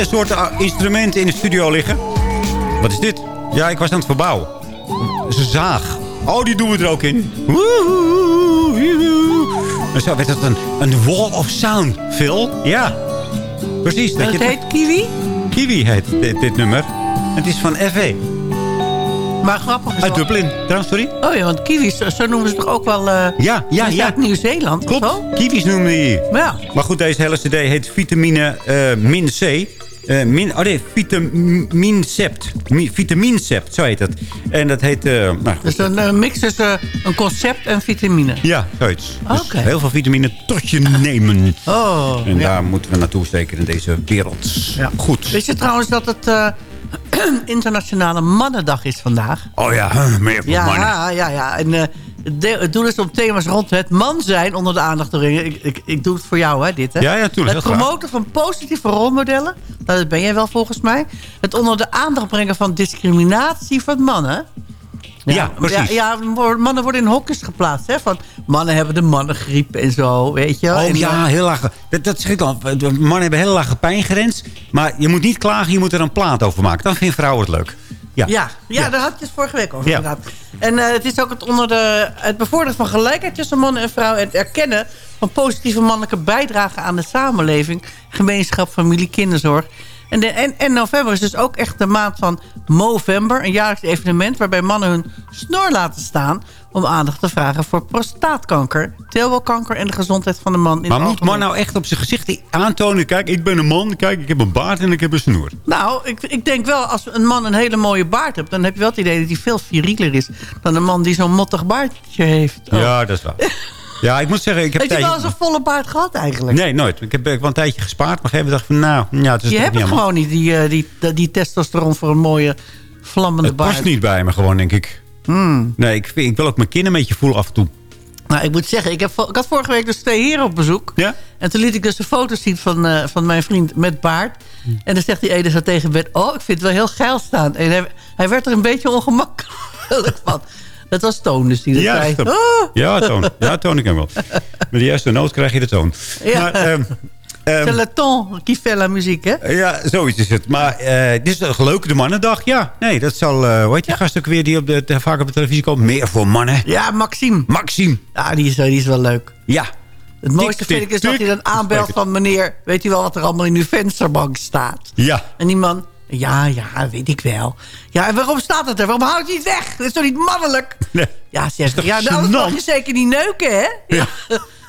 Alle soorten ah, instrumenten in de studio liggen. Wat is dit? Ja, ik was aan het verbouwen. Dat een zaag. Oh, die doen we er ook in. En zo werd het een, een wall of sound, Phil. Ja, precies. Het je- heet Kiwi? Kiwi heet dit, dit nummer. Het is van FV. Maar grappig is Uit Dublin. Trouwens, sorry. Oh ja, want kiwis, zo noemen ze toch ook wel... eh Ja, ja, ja. uit Nieuw-Zeeland Klopt. Kiwis noemde je. Ja. Maar goed, deze hele cd heet vitamine eh, min C. Eh, min, oh nee, vitamincept. Mi- Vitamincept, zo heet het. En dat heet... eh, nou. Dus een eh, mix tussen een concept en vitamine. Ja, zoiets. Dus heel veel vitamine tot je nemen. Oh, En ja. daar moeten we naartoe steken in deze wereld. Ja. Goed. Weet je trouwens dat het Internationale Mannendag is vandaag? Oh ja, meer voor Ja, mannen. ja, ja. En eh, het de- het doel is om thema's rond het man zijn onder de aandacht te brengen. Ik, ik, ik doe het voor jou, hè, dit. Hè? Ja, ja, tuurlijk, Het graag. promoten van positieve rolmodellen. Dat ben jij wel volgens mij. Het onder de aandacht brengen van discriminatie van mannen. Ja, precies. Ja, ja, mannen worden in hokjes geplaatst. Hè, van mannen hebben de mannengriep en zo, weet je. Oh En, ja, heel lage. Dat, dat zeg ik al. Mannen hebben een hele lage pijngrens. Maar je moet niet klagen, je moet er een plaat over maken. Dan vinden vrouwen het leuk. Ja. Ja, ja, daar had je het vorige week over Ja. inderdaad. En eh, het is ook het, onder de, het bevorderen van gelijkheid tussen mannen en vrouwen... en het erkennen van positieve mannelijke bijdrage aan de samenleving... gemeenschap, familie, kinderzorg. En, de, en, en november is dus ook echt de maand van Movember... een jaarlijks evenement waarbij mannen hun snor laten staan... om aandacht te vragen voor prostaatkanker, teelbalkanker... en de gezondheid van de man in Maar moet man nou echt op zijn gezicht aantonen... kijk, ik ben een man, kijk, ik heb een baard en ik heb een snoer. Nou, ik, ik denk wel, als een man een hele mooie baard hebt... dan heb je wel het idee dat hij veel virieler is... dan een man die zo'n mottig baardje heeft. Oh. Ja, dat is waar. ja, ik moet zeggen, ik heb... Heb je wel eens een volle baard gehad eigenlijk? Nee, nooit. Ik heb ik heb wel een tijdje gespaard, maar moment dacht van... nou, ja, het is je hebt niet het gewoon niet, die, eh, die, die, die testosteron voor een mooie vlammende Het baard. past niet bij me gewoon, denk ik. Hmm. Nee, ik, ik wil ook mijn kin een beetje voelen af en toe. Nou, ik moet zeggen, ik, heb, ik had vorige week dus twee heren op bezoek. Ja? En toen liet ik dus een foto zien van, eh, van mijn vriend met baard. Hm. En dan zegt die ene zo tegen me... Oh, ik vind het wel heel geil staan. En hij, hij werd er een beetje ongemakkelijk van. Dat was Toon dus die dat Ja, zei. Oh, Ja, toon. Ja, toon ik hem wel. Met de juiste noot krijg je de toon. Ja. Maar, ehm, c'est le ton qui fait la muziek, hè? ja, zoiets is het. Maar eh dit is toch leuk, de mannendag? Ja, nee, dat zal... eh hoe heet die gast ook weer die op de, te- vaak op de televisie komt? Meer voor mannen. Ja, Maxime. Maxime. Ja, die is, die is wel leuk. Ja. Het mooiste vind ik is dat hij dan aanbelt van meneer... weet u wel wat er allemaal in uw vensterbank staat? Ja. En die man... Ja, ja, weet ik wel. Ja, en waarom staat het er? Waarom houdt hij het weg? Dat is toch niet mannelijk? Nee. Ja, zeg Ja, nou, anders mag je zeker niet neuken, hè? Ja.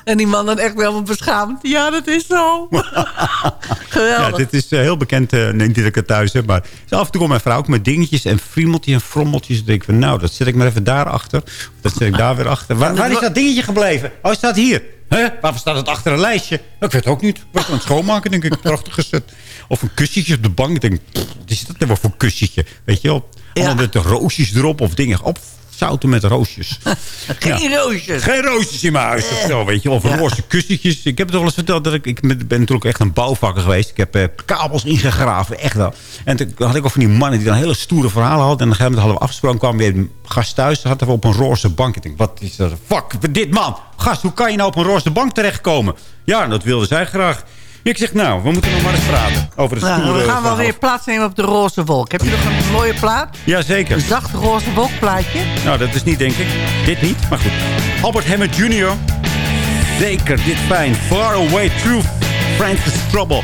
En die man dan echt wel beschaamd. Ja, dat is zo. Ja, Geweldig. dit is eh, heel bekend. eh niet dat ik het thuis heb. Maar dus af en toe komt mijn vrouw ook met dingetjes en friemeltjes en frommeltjes. Dan denk ik van, nou, dat zet ik maar even daar achter. Dat zet ik daar weer achter. Waar, waar is dat dingetje gebleven? Oh, het staat hier. Hè? Waarvoor staat het achter een lijstje? Nou, ik weet het ook niet. Wat aan het schoonmaken, denk ik. Prachtig gezet. Of een kussentje op de bank. Ik denk, pff, wat is dat nou voor een kussentje? Weet je wel? Allemaal met de roosjes erop of dingen. Op zouten met roosjes. Geen roosjes. Geen roosjes in mijn huis of zo, weet je. Of Ja. roze kussentjes. Ik heb het wel eens verteld dat ik... Ik ben natuurlijk echt een bouwvakker geweest. Ik heb eh, kabels ingegraven, echt wel. En toen had ik ook van die mannen die dan hele stoere verhalen hadden. En op een gegeven moment hadden we afgesproken. kwam weer een gast thuis. Hadden we op een roze bank. Ik denk, wat is dat? Fuck, dit man. Gast, hoe kan je nou op een roze bank terechtkomen? Ja, dat wilde zij graag. Ik zeg, nou, we moeten nog maar eens praten. Over het Nou, stoere we gaan wel weer plaatsnemen op de roze wolk. Heb je nog een mooie plaat? Jazeker. Een zacht roze wolkplaatje? Nou, dat is niet, denk ik. Dit niet, maar goed. Albert Hammond Jr. Zeker, dit fijn. Far Away Truth. Francis Trouble.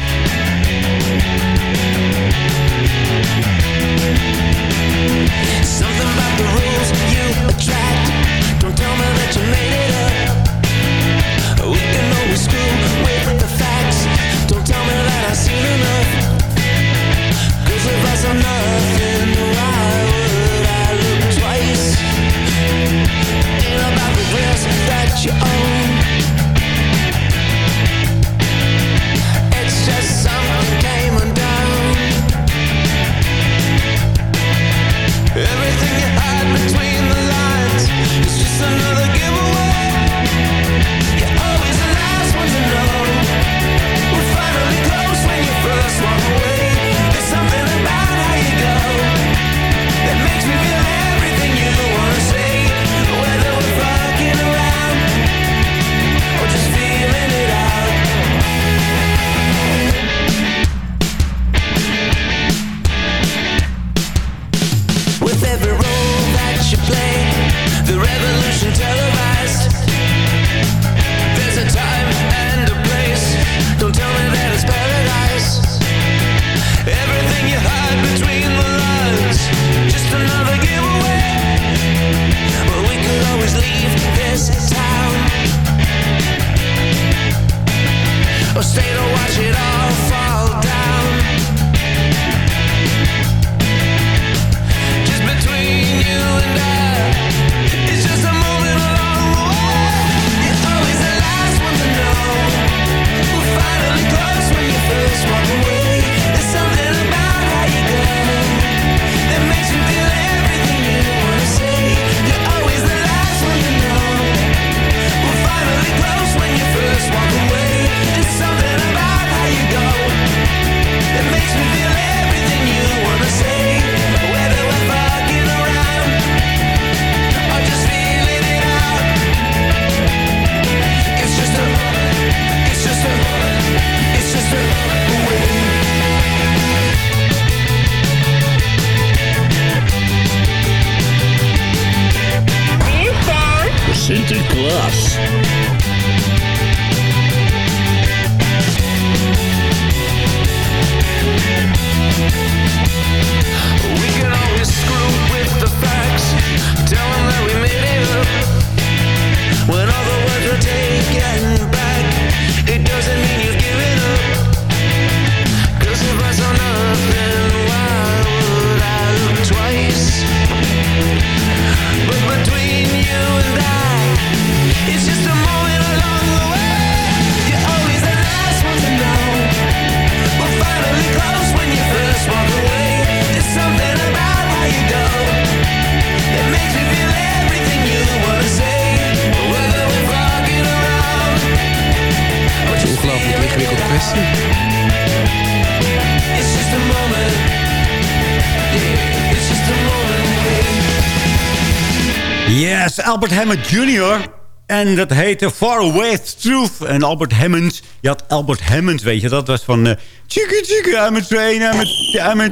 Albert Hammond Jr. En dat heette Far Away Truth. En Albert Hammond, je had Albert Hammond, weet je, dat was van... Uh, Chicka chicka, I'm a train, I'm a, I'm a.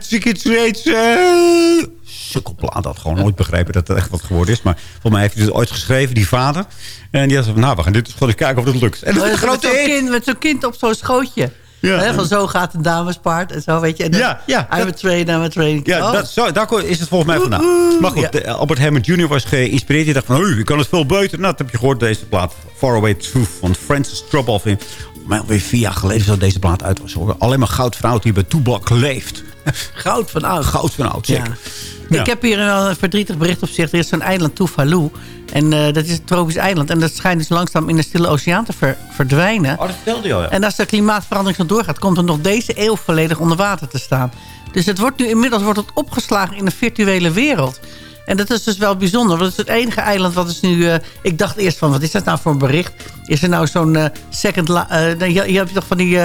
Sukkelplaat had gewoon nooit begrepen dat het echt wat geworden is. Maar volgens mij heeft hij het ooit geschreven, die vader. En die had van, nou, we gaan dit gewoon eens kijken of het lukt. En dat is een met grote zo'n hit. kind, met zo'n kind op zo'n schootje. Ja. Van zo gaat een damespaard en zo, weet je. En dan, Ja, ja, I'm a dat- train, I'm a train. Ja, Oh. dat, zo, daar is het volgens mij vandaan. Maar goed, Ja. de- Albert Hammond Jr. was geïnspireerd. Hij dacht van, "Hey, je kan het veel beter. Nou, dat heb je gehoord, deze plaat. Far Away Truth van Francis Trouble. Maar alweer vier jaar geleden zo deze plaat uit was. Hoor. Alleen maar goudvrouw die bij Toebak leeft. Goud van oud. Goud van oud, zeker. Ja. Ik heb hier een verdrietig bericht op zich. Er is zo'n eiland Tuvalu. En eh, dat is een tropisch eiland. En dat schijnt dus langzaam in de stille oceaan te ver- verdwijnen. Oh, dat vertelde je al, ja. En als de klimaatverandering zo doorgaat... komt het nog deze eeuw volledig onder water te staan. Dus het wordt nu inmiddels wordt het opgeslagen in de virtuele wereld. En dat is dus wel bijzonder. Want het is het enige eiland wat is nu... eh, ik dacht eerst van, wat is dat nou voor een bericht? Is er nou zo'n eh, second... dan- je, je hebt toch van die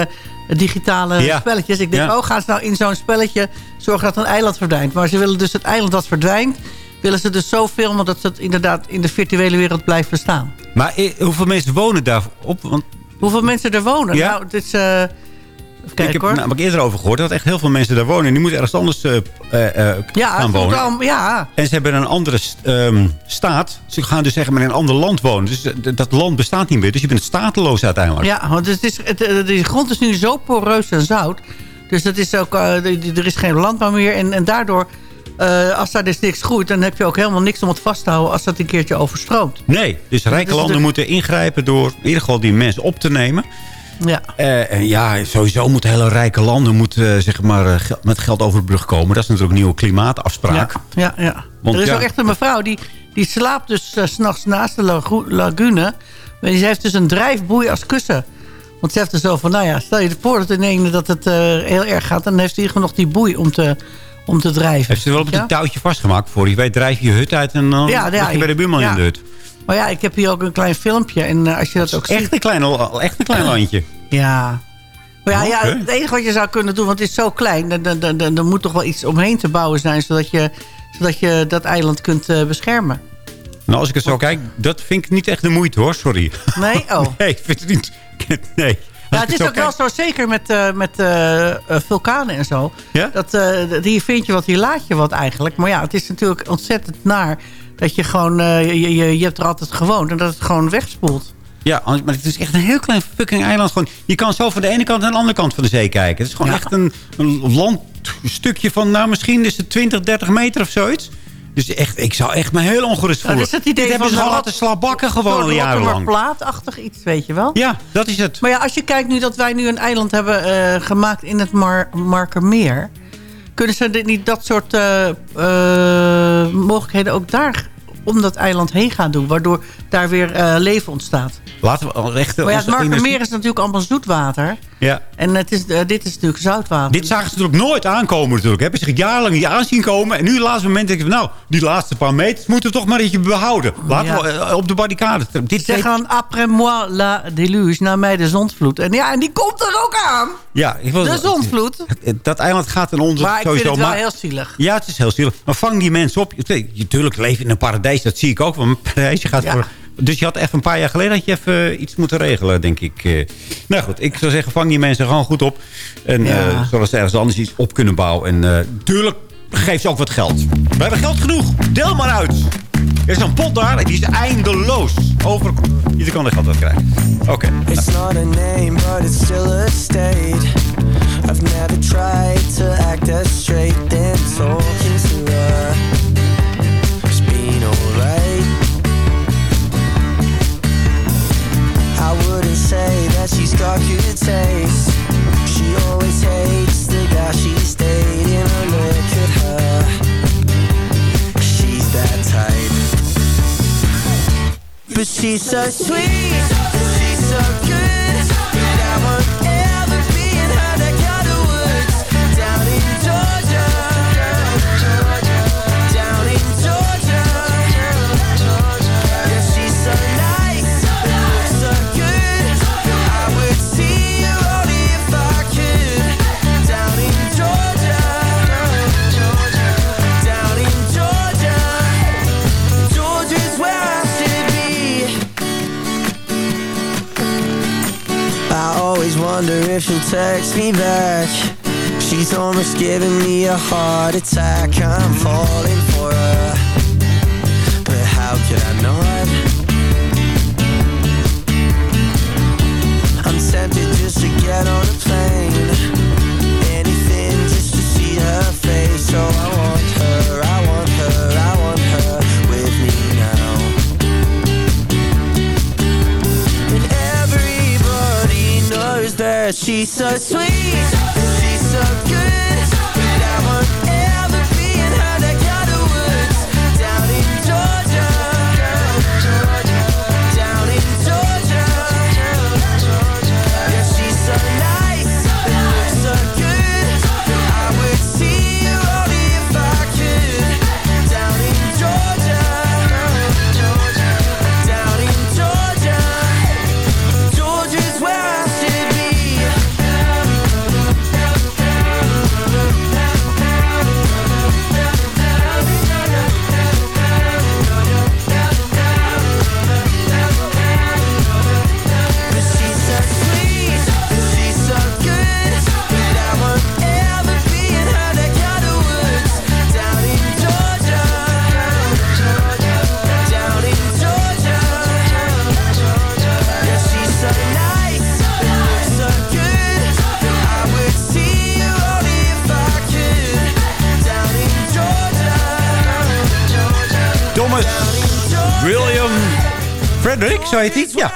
digitale Ja. spelletjes. Ik denk, Ja. oh, gaan ze nou in zo'n spelletje zorgen dat een eiland verdwijnt? Maar ze willen dus het eiland dat verdwijnt... willen ze dus zo filmen dat het inderdaad in de virtuele wereld blijft bestaan. Maar hoeveel mensen wonen daar op? Want Hoeveel mensen er wonen? Ja. Nou, het is... ik heb eerder over gehoord dat echt heel veel mensen daar wonen. En die moeten ergens anders ja, gaan wonen. al- ja, En ze hebben een andere ehm, staat. Ze gaan dus zeggen maar in een ander land wonen. Dus dat land bestaat niet meer. Dus je bent stateloos uiteindelijk. Ja, want het is, het, de grond is nu zo poreus en zout. Dus dat is ook, er is geen landbouw meer. En, en daardoor, als daar dus niks groeit... dan heb je ook helemaal niks om het vast te houden... als dat een keertje overstroomt. Nee, dus rijke dus landen de- moeten ingrijpen door in ieder geval die mensen op te nemen. Ja. Eh, en ja, sowieso moeten hele rijke landen moeten, eh, zeg maar, eh, gel- met geld over de brug komen. Dat is natuurlijk een nieuwe klimaatafspraak. Ja, ja, ja. Want er is ja. ook echt een mevrouw die, die slaapt dus s s'nachts naast de lagu- lagune. Maar Ze heeft dus een drijfboei als kussen. Want ze heeft er zo van, nou ja, stel je voor dat in ene dat het heel erg gaat... dan heeft hij gewoon nog die boei om te, om te drijven. Heeft ze wel op Ja? een touwtje vastgemaakt voor je. weet, drijf je hut uit en dan Ja, ja, je bij de buurman ja. in de hut. Maar ja, ik heb hier ook een klein filmpje. En eh, als je dat ook ziet... Echt een klein, echt een klein landje. Ja. Maar ja, ja, het enige wat je zou kunnen doen, want het is zo klein... dan, dan, dan, dan, dan moet toch wel iets omheen te bouwen zijn... zodat je, zodat je dat eiland kunt eh, beschermen. Nou, als ik het zo kijk, dat vind ik niet echt de moeite hoor, sorry. Nee? Oh. nee, ik vind het niet... Nee. Ja, het is ook wel zo, zeker met, eh, met vulkanen en zo. Ja? Dat, eh, hier vind je wat, hier laat je wat eigenlijk. Maar ja, het is natuurlijk ontzettend naar... dat je gewoon... eh, je, je, je hebt er altijd gewoond en dat het gewoon wegspoelt. Ja, maar het is echt een heel klein fucking eiland. Gewoon, je kan zo van de ene kant naar de andere kant van de zee kijken. Het is gewoon Ja. echt een, een landstukje van, nou misschien is het 20, 30 meter of zoiets. Dus echt, ik zou echt me heel ongerust Nou, voelen. dat is het idee Dit hebben ze gewoon laten slabakken gewoon Een jarenlang. plaatachtig iets, weet je wel. Ja, dat is het. Maar ja, als je kijkt nu dat wij nu een eiland hebben eh, gemaakt in het Mar Markermeer... kunnen ze dit niet dat soort eh, mogelijkheden ook daar om dat eiland heen gaan doen... waardoor daar weer eh, leven ontstaat. Laten we al echt... Maar ja, het onze Markermeer is natuurlijk allemaal zoetwater. Ja. En het is, eh, dit is natuurlijk zoutwater. Dit zagen ze natuurlijk nooit aankomen natuurlijk. Hebben ze zich jarenlang niet aanzien komen. En nu, het laatste moment, denk ik van, nou, die laatste paar meters moeten we toch maar eentje behouden. Laten Ja. we eh, op de barricade. Dit Ze gaan après moi la déluge, na mij de zondvloed. En ja, en die komt er ook aan. Ja, ik wil, De zondvloed. Dat eiland gaat in ons Maar ik vind het wel maar- heel zielig. Ja, het is heel zielig. Maar vang die mensen op. Natuurlijk leven in een paradijs, dat zie ik ook. Want een paradijsje gaat Ja. voor... Dus je had even een paar jaar geleden had je even eh, iets moeten regelen, denk ik. eh. Nou goed, ik zou zeggen, vang die mensen gewoon goed op. En Ja. eh zodat ze ergens anders iets op kunnen bouwen. En eh tuurlijk geef ze ook wat geld. We hebben geld genoeg. Deel maar uit. Er is een pot daar en die is eindeloos. Over... Ieder kan er geld uit krijgen. Oké. It's not a name, but it's still a state. I've never tried to act as straight, then talking to her. She's got good taste. She always hates the guy she's dating. I look at her. She's that type. But she's so sweet, text me back. She's almost giving me a heart attack. I'm falling for her, sweet, zo heet? Ja.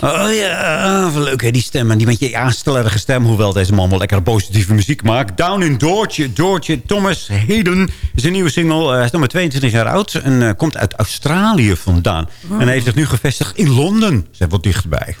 Oh ja, wat leuk hè, die stem. En die met je aanstellerige stem. Hoewel deze man wel lekker positieve muziek maakt. Down in Doortje. Doortje Thomas Hayden is een nieuwe single. Eh, hij is nog maar 22 jaar oud. En eh, komt uit Australië vandaan. En hij heeft zich nu gevestigd in Londen. Zijn wat dichtbij.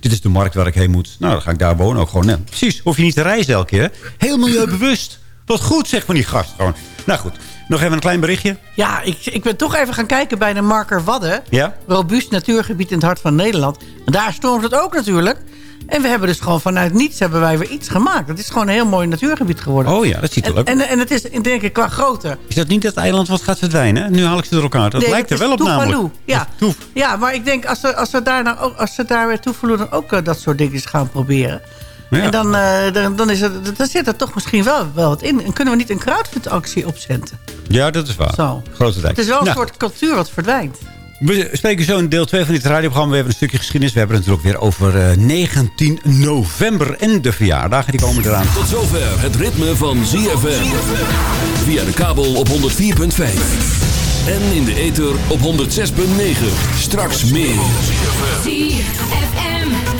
Dit is de markt waar ik heen moet. Nou, dan ga ik daar wonen ook gewoon. Nee, precies, hoef je niet te reizen elke keer. Heel milieubewust. Wat goed, zegt van die gast gewoon. Nou goed, nog even een klein berichtje. Ja, ik, ik ben toch even gaan kijken bij de marker Wadden. Ja? Robuust natuurgebied in het hart van Nederland. En daar stormt het ook natuurlijk. En we hebben dus gewoon vanuit niets hebben wij weer iets gemaakt. Het is gewoon een heel mooi natuurgebied geworden. Oh ja, dat ziet er En, leuk en, uit. en het is, denk ik, qua grootte. Is dat niet dat eiland wat gaat verdwijnen? Nu haal ik ze door elkaar. Dat Nee, lijkt er het wel op namelijk. Ja. ja, maar ik denk als ze, als ze daar, nou ook, als ze daar bij Tuvalu dan ook eh, dat soort dingen gaan proberen. Ja. En dan, eh, dan, dan, is het, dan zit er toch misschien wel, wel wat in. En kunnen we niet een crowdfundactie opzetten? Ja, dat is waar. Zo. Grote tijd. Het is wel een Nou, soort cultuur wat verdwijnt. We spreken zo in deel 2 van dit radioprogramma. We hebben een stukje geschiedenis. We hebben het natuurlijk weer over eh, 19 november en de verjaardagen. Die komen eraan. Tot zover het ritme van ZFM. Via de kabel op 104.5. En in de ether op 106.9. Straks meer.